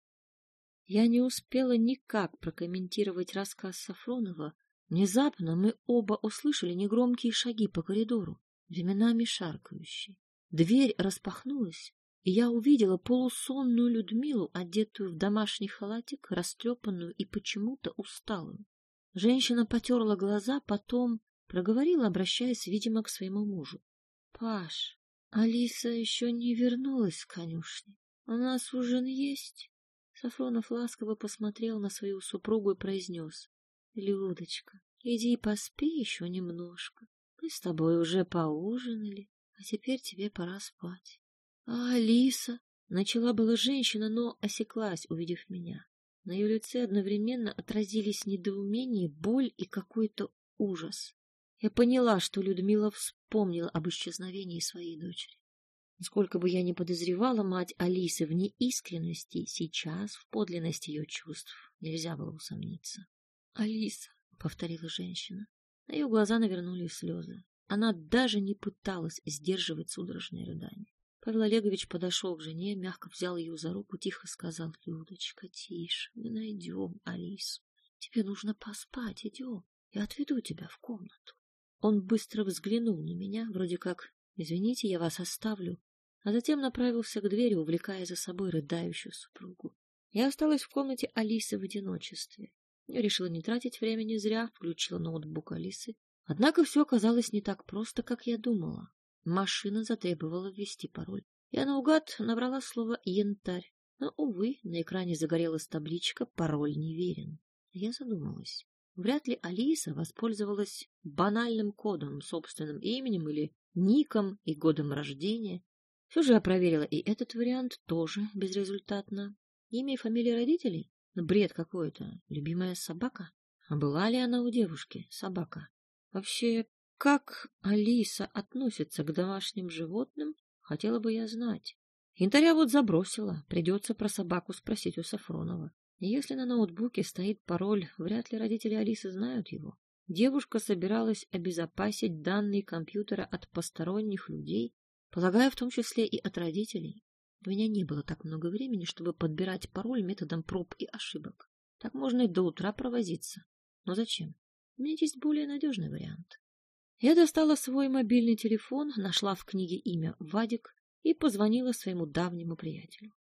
Я не успела никак прокомментировать рассказ Сафронова. Внезапно мы оба услышали негромкие шаги по коридору, временами шаркающие. Дверь распахнулась, и я увидела полусонную Людмилу, одетую в домашний халатик, растрепанную и почему-то усталую. Женщина потерла глаза, потом Проговорила, обращаясь, видимо, к своему мужу. — Паш, Алиса еще не вернулась с конюшни. У нас ужин есть? Сафронов ласково посмотрел на свою супругу и произнес. — Людочка, иди поспи еще немножко. Мы с тобой уже поужинали, а теперь тебе пора спать. — А Алиса? Начала была женщина, но осеклась, увидев меня. На ее лице одновременно отразились недоумение, боль и какой-то ужас. Я поняла, что Людмила вспомнила об исчезновении своей дочери. Сколько бы я ни подозревала мать Алисы в неискренности, сейчас в подлинности ее чувств нельзя было усомниться. — Алиса, — повторила женщина. На ее глаза навернулись слезы. Она даже не пыталась сдерживать судорожные рыдания. Павел Олегович подошел к жене, мягко взял ее за руку, тихо сказал, — Людочка, тише, мы найдем Алису. Тебе нужно поспать, идем. Я отведу тебя в комнату. Он быстро взглянул на меня, вроде как «Извините, я вас оставлю», а затем направился к двери, увлекая за собой рыдающую супругу. Я осталась в комнате Алисы в одиночестве. Я решила не тратить времени зря, включила ноутбук Алисы. Однако все оказалось не так просто, как я думала. Машина затребовала ввести пароль. Я наугад набрала слово «янтарь», но, увы, на экране загорелась табличка «Пароль неверен». Я задумалась. Вряд ли Алиса воспользовалась банальным кодом, собственным именем или ником и годом рождения. Все же я проверила и этот вариант тоже безрезультатно. Имя и фамилия родителей? Бред какой-то. Любимая собака? А была ли она у девушки, собака? Вообще, как Алиса относится к домашним животным, хотела бы я знать. Янтаря вот забросила, придется про собаку спросить у Сафронова. Если на ноутбуке стоит пароль, вряд ли родители Алисы знают его. Девушка собиралась обезопасить данные компьютера от посторонних людей, полагая в том числе и от родителей. У меня не было так много времени, чтобы подбирать пароль методом проб и ошибок. Так можно и до утра провозиться. Но зачем? У меня есть более надежный вариант. Я достала свой мобильный телефон, нашла в книге имя Вадик и позвонила своему давнему приятелю.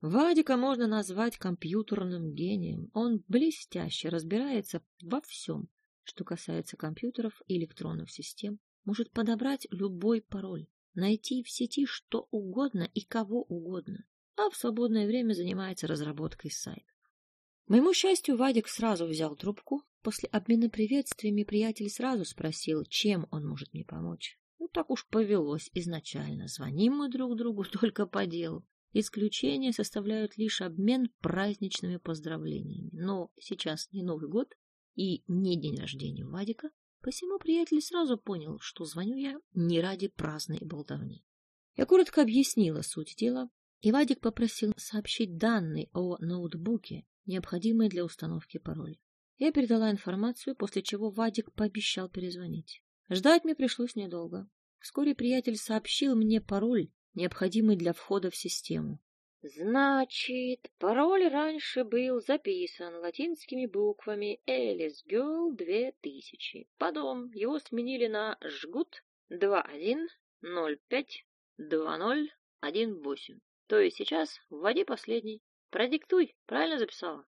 Вадика можно назвать компьютерным гением. Он блестяще разбирается во всем, что касается компьютеров и электронных систем, может подобрать любой пароль, найти в сети что угодно и кого угодно, а в свободное время занимается разработкой сайтов. моему счастью, Вадик сразу взял трубку. После обмена приветствиями приятель сразу спросил, чем он может мне помочь. Ну, так уж повелось изначально. Звоним мы друг другу только по делу. Исключение составляют лишь обмен праздничными поздравлениями. Но сейчас не Новый год и не день рождения Вадика, посему приятель сразу понял, что звоню я не ради праздной болтовни. Я коротко объяснила суть дела, и Вадик попросил сообщить данные о ноутбуке, необходимые для установки пароля. Я передала информацию, после чего Вадик пообещал перезвонить. Ждать мне пришлось недолго. Вскоре приятель сообщил мне пароль, необходимый для входа в систему. Значит, пароль раньше был записан латинскими буквами Элис Гёл 2000. Потом его сменили на жгут 21052018. То есть сейчас вводи последний. Продиктуй, правильно записала?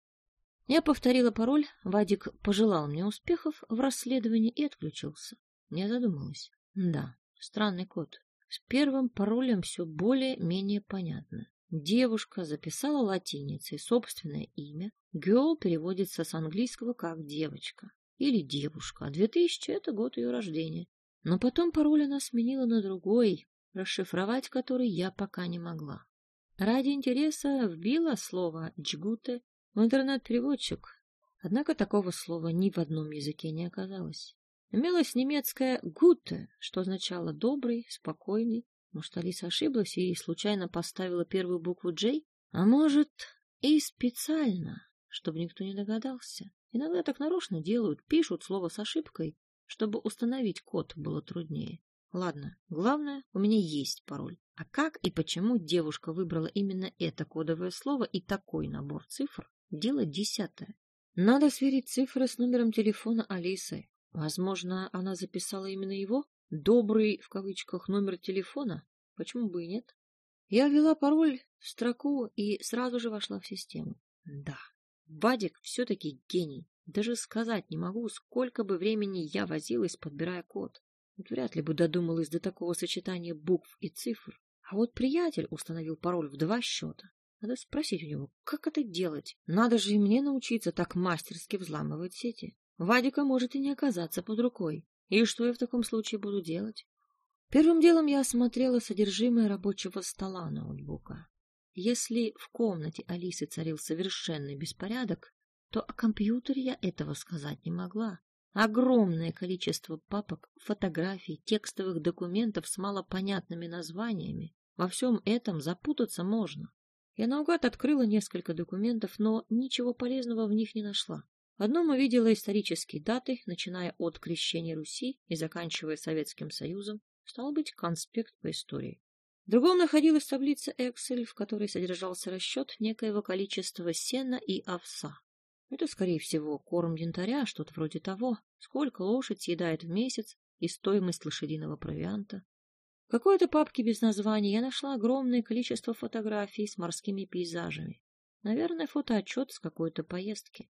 Я повторила пароль, Вадик пожелал мне успехов в расследовании и отключился. Я задумалась. Да, странный код. С первым паролем все более-менее понятно. Девушка записала латиницей собственное имя. Girl переводится с английского как девочка или девушка, а 2000 — это год ее рождения. Но потом пароль она сменила на другой, расшифровать который я пока не могла. Ради интереса вбила слово «джгуте» в интернет-переводчик, однако такого слова ни в одном языке не оказалось. Имелось немецкое «гуте», что означало «добрый», «спокойный». Может, Алиса ошиблась и случайно поставила первую букву «Джей»? А может, и специально, чтобы никто не догадался. Иногда так нарочно делают, пишут слово с ошибкой, чтобы установить код было труднее. Ладно, главное, у меня есть пароль. А как и почему девушка выбрала именно это кодовое слово и такой набор цифр, дело десятое. Надо сверить цифры с номером телефона Алисы. Возможно, она записала именно его? Добрый, в кавычках, номер телефона? Почему бы и нет? Я ввела пароль в строку и сразу же вошла в систему. Да, Вадик все-таки гений. Даже сказать не могу, сколько бы времени я возилась, подбирая код. Вот вряд ли бы додумалась до такого сочетания букв и цифр. А вот приятель установил пароль в два счета. Надо спросить у него, как это делать? Надо же и мне научиться так мастерски взламывать сети. Вадика может и не оказаться под рукой. И что я в таком случае буду делать? Первым делом я осмотрела содержимое рабочего стола ноутбука. Если в комнате Алисы царил совершенный беспорядок, то о компьютере я этого сказать не могла. Огромное количество папок, фотографий, текстовых документов с малопонятными названиями. Во всем этом запутаться можно. Я наугад открыла несколько документов, но ничего полезного в них не нашла. Одном увидела исторические даты, начиная от крещения Руси и заканчивая Советским Союзом, стал быть конспект по истории. В другом находилась таблица Excel, в которой содержался расчет некоего количества сена и овса. Это, скорее всего, корм янтаря, что-то вроде того, сколько лошадь съедает в месяц и стоимость лошадиного провианта. В какой-то папке без названия я нашла огромное количество фотографий с морскими пейзажами. Наверное, фотоотчет с какой-то поездки.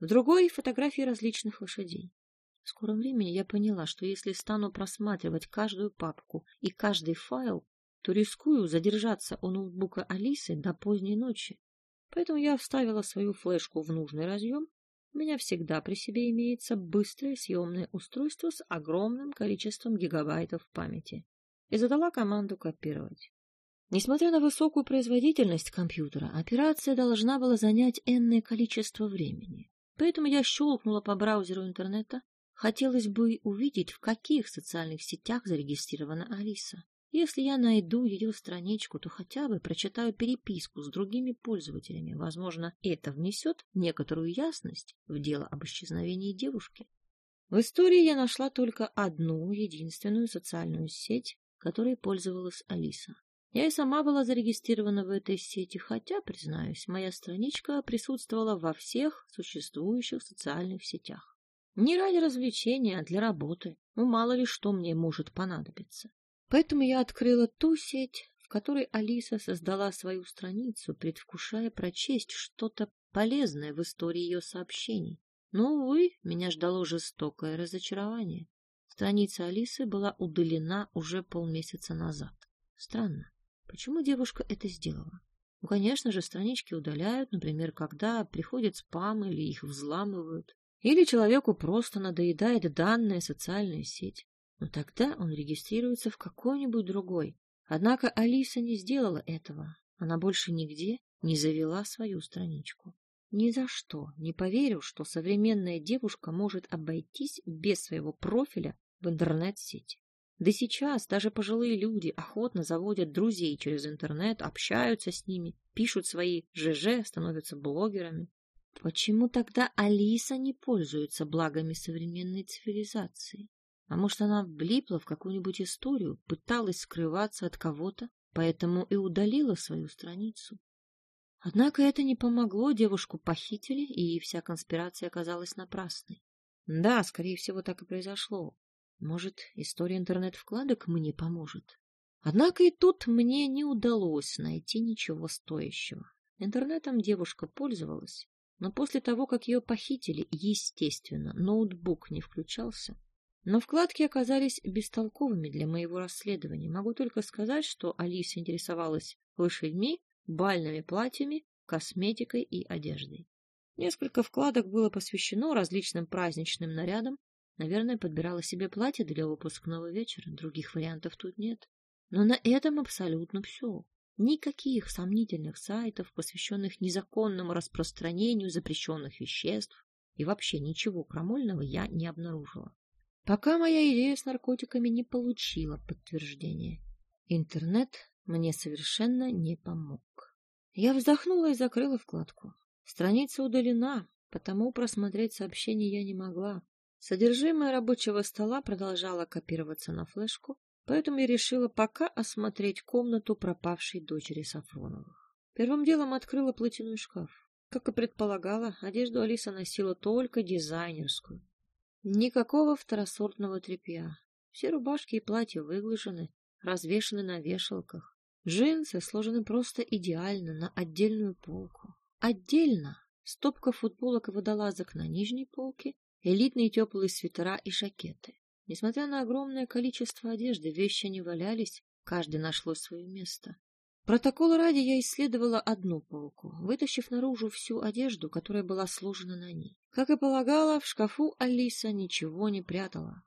В другой — фотографии различных лошадей. В скором времени я поняла, что если стану просматривать каждую папку и каждый файл, то рискую задержаться у ноутбука Алисы до поздней ночи. Поэтому я вставила свою флешку в нужный разъем. У меня всегда при себе имеется быстрое съемное устройство с огромным количеством гигабайтов памяти. И задала команду копировать. Несмотря на высокую производительность компьютера, операция должна была занять энное количество времени. Поэтому я щелкнула по браузеру интернета. Хотелось бы увидеть, в каких социальных сетях зарегистрирована Алиса. Если я найду ее страничку, то хотя бы прочитаю переписку с другими пользователями. Возможно, это внесет некоторую ясность в дело об исчезновении девушки. В истории я нашла только одну единственную социальную сеть, которой пользовалась Алиса. Я и сама была зарегистрирована в этой сети, хотя, признаюсь, моя страничка присутствовала во всех существующих социальных сетях. Не ради развлечения, а для работы. Ну, мало ли что мне может понадобиться. Поэтому я открыла ту сеть, в которой Алиса создала свою страницу, предвкушая прочесть что-то полезное в истории ее сообщений. Но, увы, меня ждало жестокое разочарование. Страница Алисы была удалена уже полмесяца назад. Странно. Почему девушка это сделала? Ну, конечно же, странички удаляют, например, когда приходит спам или их взламывают. Или человеку просто надоедает данная социальная сеть. Но тогда он регистрируется в какой-нибудь другой. Однако Алиса не сделала этого. Она больше нигде не завела свою страничку. Ни за что не поверю, что современная девушка может обойтись без своего профиля в интернет-сети. Да сейчас даже пожилые люди охотно заводят друзей через интернет, общаются с ними, пишут свои ЖЖ, становятся блогерами. Почему тогда Алиса не пользуется благами современной цивилизации? А может, она влипла в какую-нибудь историю, пыталась скрываться от кого-то, поэтому и удалила свою страницу? Однако это не помогло, девушку похитили, и вся конспирация оказалась напрасной. Да, скорее всего, так и произошло. Может, история интернет-вкладок мне поможет. Однако и тут мне не удалось найти ничего стоящего. Интернетом девушка пользовалась, но после того, как ее похитили, естественно, ноутбук не включался. Но вкладки оказались бестолковыми для моего расследования. Могу только сказать, что Алиса интересовалась лошадьми, бальными платьями, косметикой и одеждой. Несколько вкладок было посвящено различным праздничным нарядам. Наверное, подбирала себе платье для выпускного вечера. Других вариантов тут нет. Но на этом абсолютно все. Никаких сомнительных сайтов, посвященных незаконному распространению запрещенных веществ, и вообще ничего крамольного я не обнаружила. Пока моя идея с наркотиками не получила подтверждения. Интернет мне совершенно не помог. Я вздохнула и закрыла вкладку. Страница удалена, потому просмотреть сообщение я не могла. Содержимое рабочего стола продолжало копироваться на флешку, Поэтому я решила пока осмотреть комнату пропавшей дочери Сафроновых. Первым делом открыла платяной шкаф. Как и предполагала, одежду Алиса носила только дизайнерскую. Никакого второсортного тряпья. Все рубашки и платья выглажены, развешаны на вешалках. Джинсы сложены просто идеально на отдельную полку. Отдельно стопка футболок и водолазок на нижней полке, элитные теплые свитера и жакеты. Несмотря на огромное количество одежды, вещи не валялись, каждый нашло свое место. Протокол ради я исследовала одну полку, вытащив наружу всю одежду, которая была сложена на ней. Как и полагала, в шкафу Алиса ничего не прятала.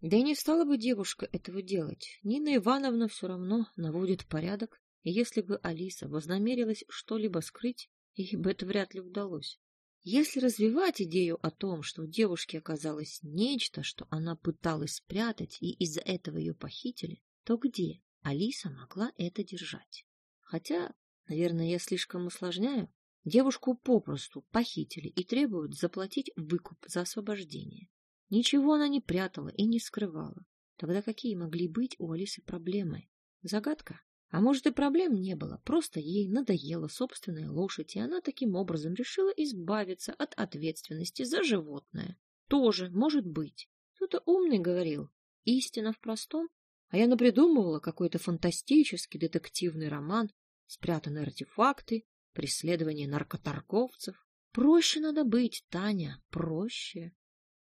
Да и не стала бы девушка этого делать. Нина Ивановна все равно наводит порядок, и если бы Алиса вознамерилась что-либо скрыть, ей бы это вряд ли удалось. Если развивать идею о том, что у девушки оказалось нечто, что она пыталась спрятать, и из-за этого ее похитили, то где Алиса могла это держать? Хотя, наверное, я слишком усложняю. Девушку попросту похитили и требуют заплатить выкуп за освобождение. Ничего она не прятала и не скрывала. Тогда какие могли быть у Алисы проблемы? Загадка? А может, и проблем не было, просто ей надоела собственная лошадь, и она таким образом решила избавиться от ответственности за животное. Тоже может быть. Кто-то умный говорил. Истина в простом. А я напридумывала какой-то фантастический детективный роман, спрятанные артефакты, преследование наркоторговцев. Проще надо быть, Таня, проще.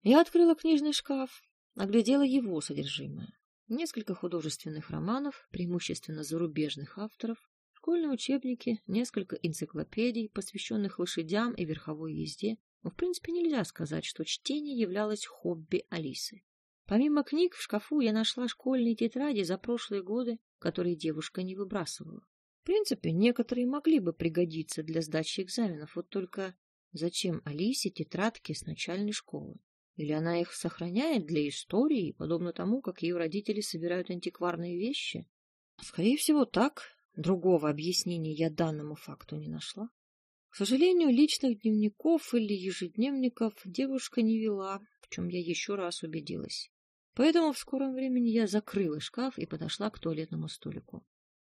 Я открыла книжный шкаф, оглядела его содержимое. Несколько художественных романов, преимущественно зарубежных авторов, школьные учебники, несколько энциклопедий, посвященных лошадям и верховой езде. Но, в принципе, нельзя сказать, что чтение являлось хобби Алисы. Помимо книг в шкафу я нашла школьные тетради за прошлые годы, которые девушка не выбрасывала. В принципе, некоторые могли бы пригодиться для сдачи экзаменов, вот только зачем Алисе тетрадки с начальной школы? Или она их сохраняет для истории, подобно тому, как ее родители собирают антикварные вещи? Скорее всего, так. Другого объяснения я данному факту не нашла. К сожалению, личных дневников или ежедневников девушка не вела, в чем я еще раз убедилась. Поэтому в скором времени я закрыла шкаф и подошла к туалетному столику.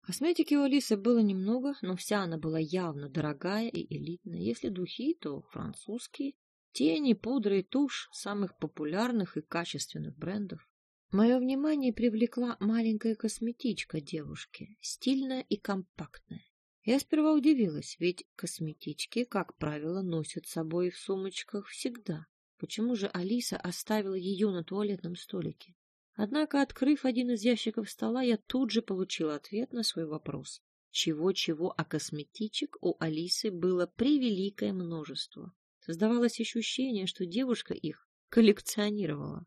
Косметики у Алисы было немного, но вся она была явно дорогая и элитная. Если духи, то французские. Тени, пудры и тушь самых популярных и качественных брендов. Мое внимание привлекла маленькая косметичка девушки, стильная и компактная. Я сперва удивилась, ведь косметички, как правило, носят с собой в сумочках всегда. Почему же Алиса оставила ее на туалетном столике? Однако, открыв один из ящиков стола, я тут же получила ответ на свой вопрос. Чего-чего, а косметичек у Алисы было превеликое множество. Создавалось ощущение, что девушка их коллекционировала.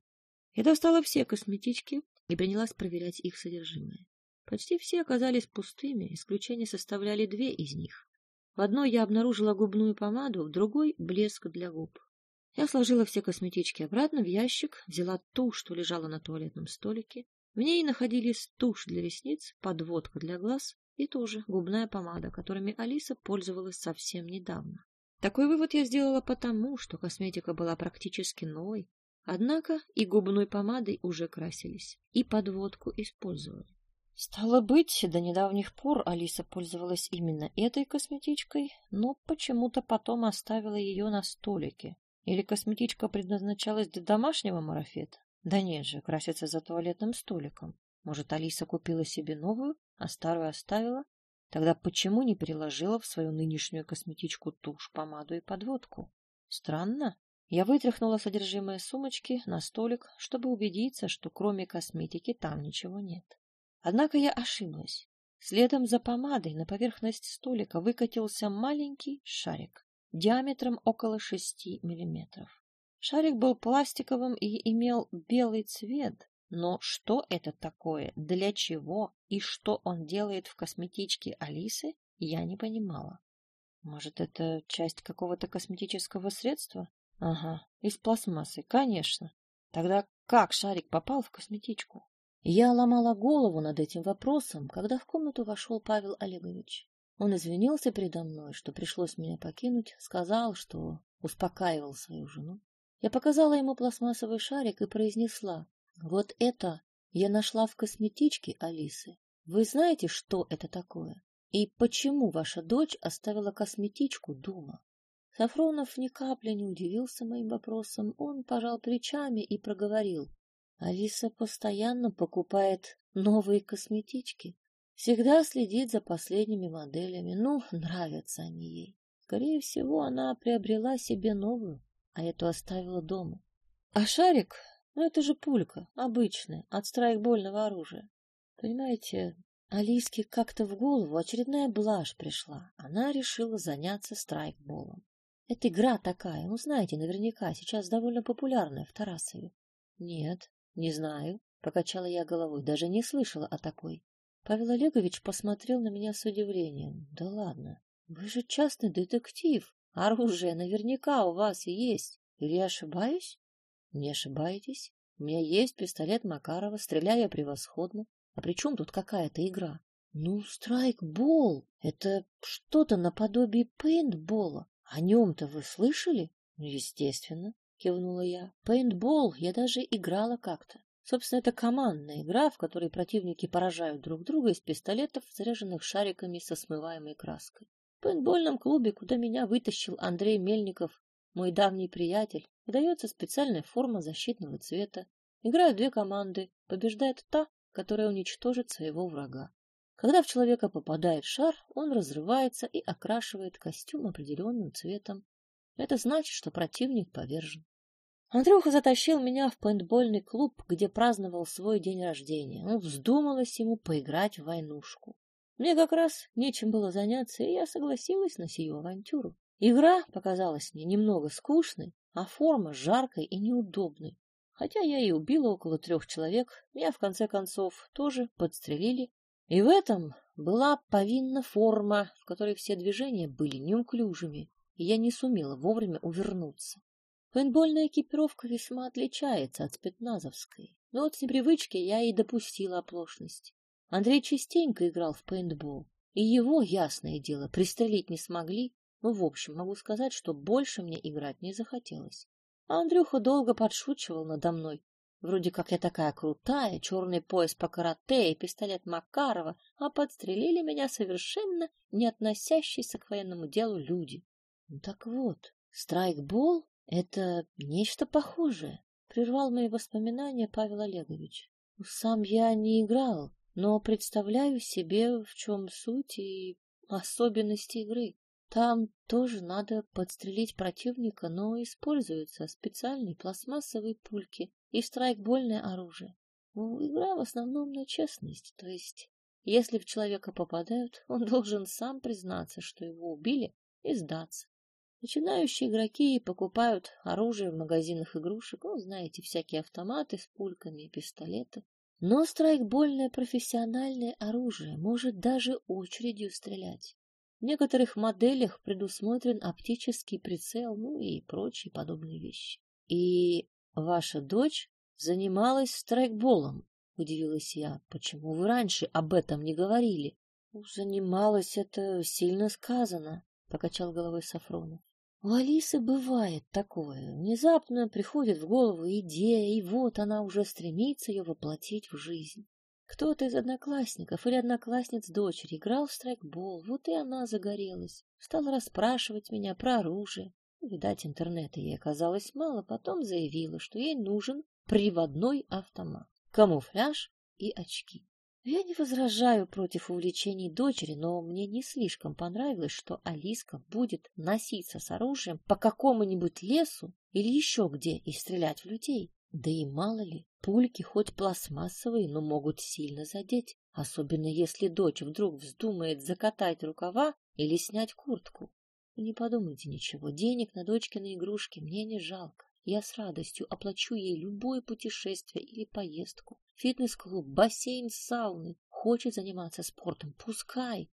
Я достала все косметички и принялась проверять их содержимое. Почти все оказались пустыми, исключение составляли две из них. В одной я обнаружила губную помаду, в другой — блеск для губ. Я сложила все косметички обратно в ящик, взяла ту, что лежала на туалетном столике. В ней находились тушь для ресниц, подводка для глаз и тоже губная помада, которыми Алиса пользовалась совсем недавно. Такой вывод я сделала потому, что косметика была практически новой, однако и губной помадой уже красились, и подводку использовали. Стало быть, до недавних пор Алиса пользовалась именно этой косметичкой, но почему-то потом оставила ее на столике, или косметичка предназначалась для домашнего марафета? Да нет же, краситься за туалетным столиком. Может, Алиса купила себе новую, а старую оставила? Тогда почему не приложила в свою нынешнюю косметичку тушь, помаду и подводку? Странно. Я вытряхнула содержимое сумочки на столик, чтобы убедиться, что кроме косметики там ничего нет. Однако я ошиблась. Следом за помадой на поверхность столика выкатился маленький шарик диаметром около шести миллиметров. Шарик был пластиковым и имел белый цвет, но что это такое, для чего и что он делает в косметичке Алисы, я не понимала. Может, это часть какого-то косметического средства? Ага, из пластмассы, конечно. Тогда как шарик попал в косметичку? Я ломала голову над этим вопросом, когда в комнату вошел Павел Олегович. Он извинился передо мной, что пришлось меня покинуть, сказал, что успокаивал свою жену. Я показала ему пластмассовый шарик и произнесла, «Вот это я нашла в косметичке Алисы. Вы знаете, что это такое? И почему ваша дочь оставила косметичку дома?» Сафронов ни капли не удивился моим вопросом. Он пожал плечами и проговорил. Алиса постоянно покупает новые косметички. Всегда следит за последними моделями. Ну, нравятся они ей. Скорее всего, она приобрела себе новую, а эту оставила дома. А шарик, ну это же пулька, обычная, от страйкбольного оружия. Понимаете, Алиске как-то в голову очередная блажь пришла. Она решила заняться страйкболом. Это игра такая, ну знаете, наверняка, сейчас довольно популярная в Тарасове. Нет, не знаю, покачала я головой, даже не слышала о такой. Павел Олегович посмотрел на меня с удивлением. — Да ладно, вы же частный детектив. Оружие наверняка у вас есть. Или я ошибаюсь? — Не ошибаетесь. У меня есть пистолет Макарова, стреляю я превосходно. А при чем тут какая-то игра? Ну, страйкбол — это что-то наподобие пейнтбола. О нем-то вы слышали? Ну, естественно, кивнула я. Пейнтбол я даже играла как-то. Собственно, это командная игра, в которой противники поражают друг друга из пистолетов, заряженных шариками со смываемой краской. В пейнтбольном клубе, куда меня вытащил Андрей Мельников, мой давний приятель, выдается специальная форма защитного цвета. Играют две команды, побеждает та, которая уничтожит своего врага. Когда в человека попадает шар, он разрывается и окрашивает костюм определенным цветом. Это значит, что противник повержен. Андрюха затащил меня в пейнтбольный клуб, где праздновал свой день рождения. Ну, вздумалось ему поиграть в войнушку. Мне как раз нечем было заняться, и я согласилась на сию авантюру. Игра показалась мне немного скучной, а форма жаркой и неудобной. Хотя я и убила около трех человек, меня в конце концов тоже подстрелили. И в этом была повинна форма, в которой все движения были неуклюжими, и я не сумела вовремя увернуться. Пейнтбольная экипировка весьма отличается от спецназовской, но вот с непривычки я и допустила оплошность. Андрей частенько играл в пейнтбол, и его, ясное дело, пристрелить не смогли, но, в общем, могу сказать, что больше мне играть не захотелось. А Андрюха долго подшучивал надо мной, Вроде как я такая крутая, черный пояс по карате и пистолет Макарова, а подстрелили меня совершенно не относящиеся к военному делу люди. Ну так вот, страйкбол — это нечто похожее, — прервал мои воспоминания Павел Олегович. Сам я не играл, но представляю себе, в чем суть и особенности игры. Там тоже надо подстрелить противника, но используются специальные пластмассовые пульки и страйкбольное оружие. Ну, игра в основном на честность, то есть, если в человека попадают, он должен сам признаться, что его убили, и сдаться. Начинающие игроки покупают оружие в магазинах игрушек, ну, знаете, всякие автоматы с пульками и пистолеты. Но страйкбольное профессиональное оружие может даже очередью стрелять. В некоторых моделях предусмотрен оптический прицел, ну и прочие подобные вещи. И ваша дочь занималась страйкболом, удивилась я. Почему вы раньше об этом не говорили? Ну, занималась это сильно сказано, покачал головой Сафронов. У Алисы бывает такое. Внезапно приходит в голову идея, и вот она уже стремится ее воплотить в жизнь. Кто-то из одноклассников или одноклассниц дочери играл в страйкбол, вот и она загорелась. Стала расспрашивать меня про оружие. Видать, интернета ей оказалось мало, потом заявила, что ей нужен приводной автомат, камуфляж и очки. Я не возражаю против увлечений дочери, но мне не слишком понравилось, что Алиска будет носиться с оружием по какому-нибудь лесу или еще где и стрелять в людей. Да и мало ли, пульки хоть пластмассовые, но могут сильно задеть, особенно если дочь вдруг вздумает закатать рукава или снять куртку. не подумайте ничего, денег на дочкины игрушки мне не жалко. Я с радостью оплачу ей любое путешествие или поездку. Фитнес-клуб, бассейн, сауны. Хочет заниматься спортом, пускай.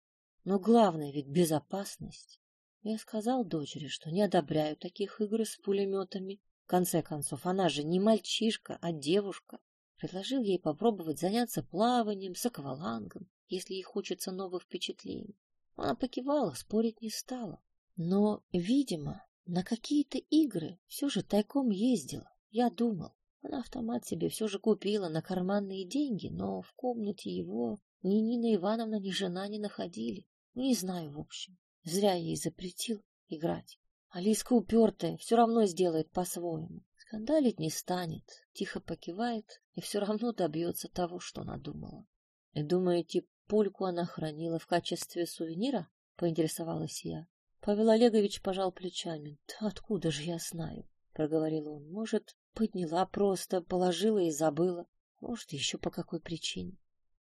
Но главное ведь безопасность. Я сказал дочери, что не одобряю таких игр с пулеметами, конце концов, она же не мальчишка, а девушка. Предложил ей попробовать заняться плаванием с аквалангом, если ей хочется новых впечатлений. Она покивала, спорить не стала. Но, видимо, на какие-то игры все же тайком ездила. Я думал, она автомат себе все же купила на карманные деньги, но в комнате его ни Нина Ивановна, ни жена не находили. Не знаю, в общем. Зря ей запретил играть. Алиска упертая, все равно сделает по-своему. Скандалить не станет, тихо покивает и все равно добьется того, что надумала. И думаете, пульку она хранила в качестве сувенира? Поинтересовалась я. Павел Олегович пожал плечами. Да откуда же я знаю? Проговорил он. Может, подняла просто, положила и забыла. Может, еще по какой причине.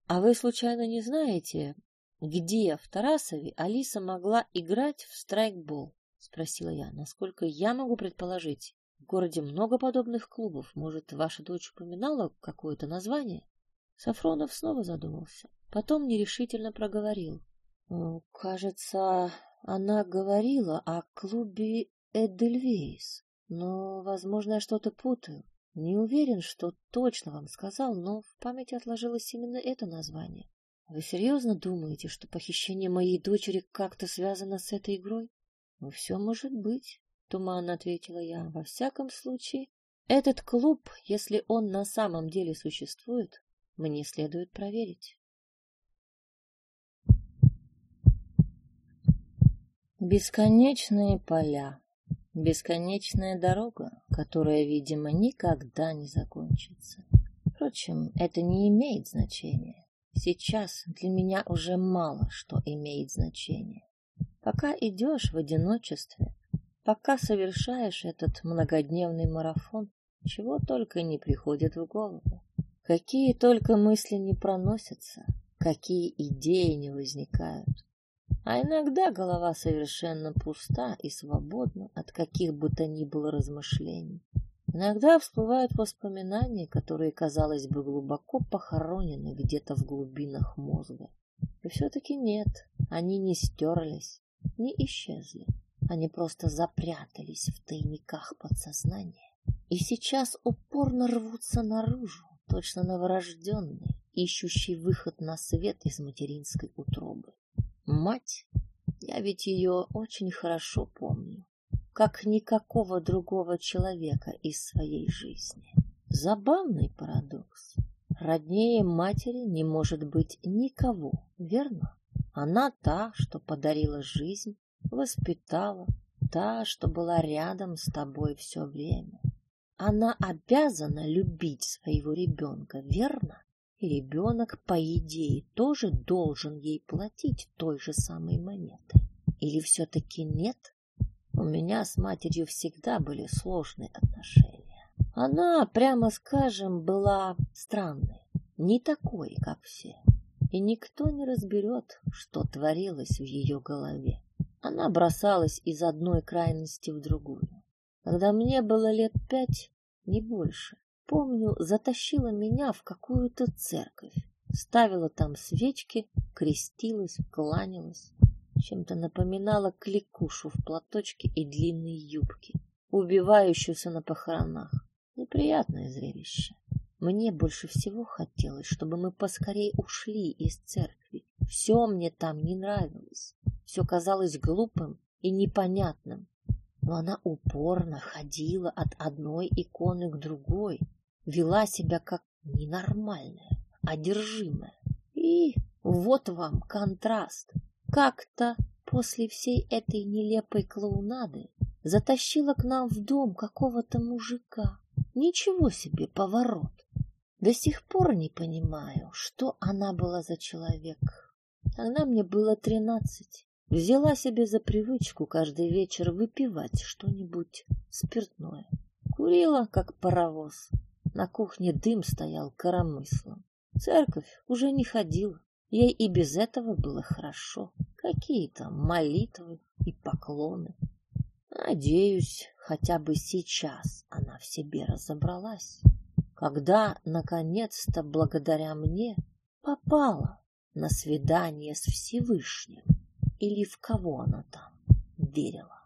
А вы случайно не знаете, где в Тарасове Алиса могла играть в страйкбол? — спросила я. — Насколько я могу предположить, в городе много подобных клубов. Может, ваша дочь упоминала какое-то название? Сафронов снова задумался. Потом нерешительно проговорил. «Ну, — Кажется, она говорила о клубе Эдельвейс. Но, возможно, я что-то путаю. Не уверен, что точно вам сказал, но в памяти отложилось именно это название. Вы серьезно думаете, что похищение моей дочери как-то связано с этой игрой? Все может быть, туманно ответила я. Во всяком случае, этот клуб, если он на самом деле существует, мне следует проверить. Бесконечные поля, бесконечная дорога, которая, видимо, никогда не закончится. Впрочем, это не имеет значения. Сейчас для меня уже мало что имеет значение. Пока идешь в одиночестве, пока совершаешь этот многодневный марафон, чего только не приходит в голову. Какие только мысли не проносятся, какие идеи не возникают. А иногда голова совершенно пуста и свободна от каких бы то ни было размышлений. Иногда всплывают воспоминания, которые, казалось бы, глубоко похоронены где-то в глубинах мозга. И все-таки нет, они не стерлись, не исчезли. Они просто запрятались в тайниках подсознания. И сейчас упорно рвутся наружу, точно новорожденный, ищущий выход на свет из материнской утробы. Мать, я ведь ее очень хорошо помню, как никакого другого человека из своей жизни. Забавный парадокс. Роднее матери не может быть никого, верно? Она та, что подарила жизнь, воспитала, та, что была рядом с тобой все время. Она обязана любить своего ребенка, верно? И ребенок, по идее, тоже должен ей платить той же самой монетой. Или все-таки нет? У меня с матерью всегда были сложные отношения. Она, прямо скажем, была странной, не такой, как все. И никто не разберет, что творилось в ее голове. Она бросалась из одной крайности в другую. Когда мне было лет пять, не больше, помню, затащила меня в какую-то церковь. Ставила там свечки, крестилась, кланялась. Чем-то напоминала кликушу в платочке и длинной юбке, убивающуюся на похоронах. Неприятное зрелище. Мне больше всего хотелось, чтобы мы поскорей ушли из церкви. Все мне там не нравилось. Все казалось глупым и непонятным. Но она упорно ходила от одной иконы к другой, вела себя как ненормальная, одержимая. И вот вам контраст. Как-то после всей этой нелепой клоунады затащила к нам в дом какого-то мужика. Ничего себе поворот. До сих пор не понимаю, что она была за человек. Тогда мне было тринадцать. Взяла себе за привычку каждый вечер выпивать что-нибудь спиртное. Курила, как паровоз. На кухне дым стоял коромыслом. Церковь уже не ходила. Ей и без этого было хорошо. Какие то молитвы и поклоны. Надеюсь, хотя бы сейчас она в себе разобралась. Когда, наконец-то, благодаря мне, попала на свидание с Всевышним или в кого она там верила.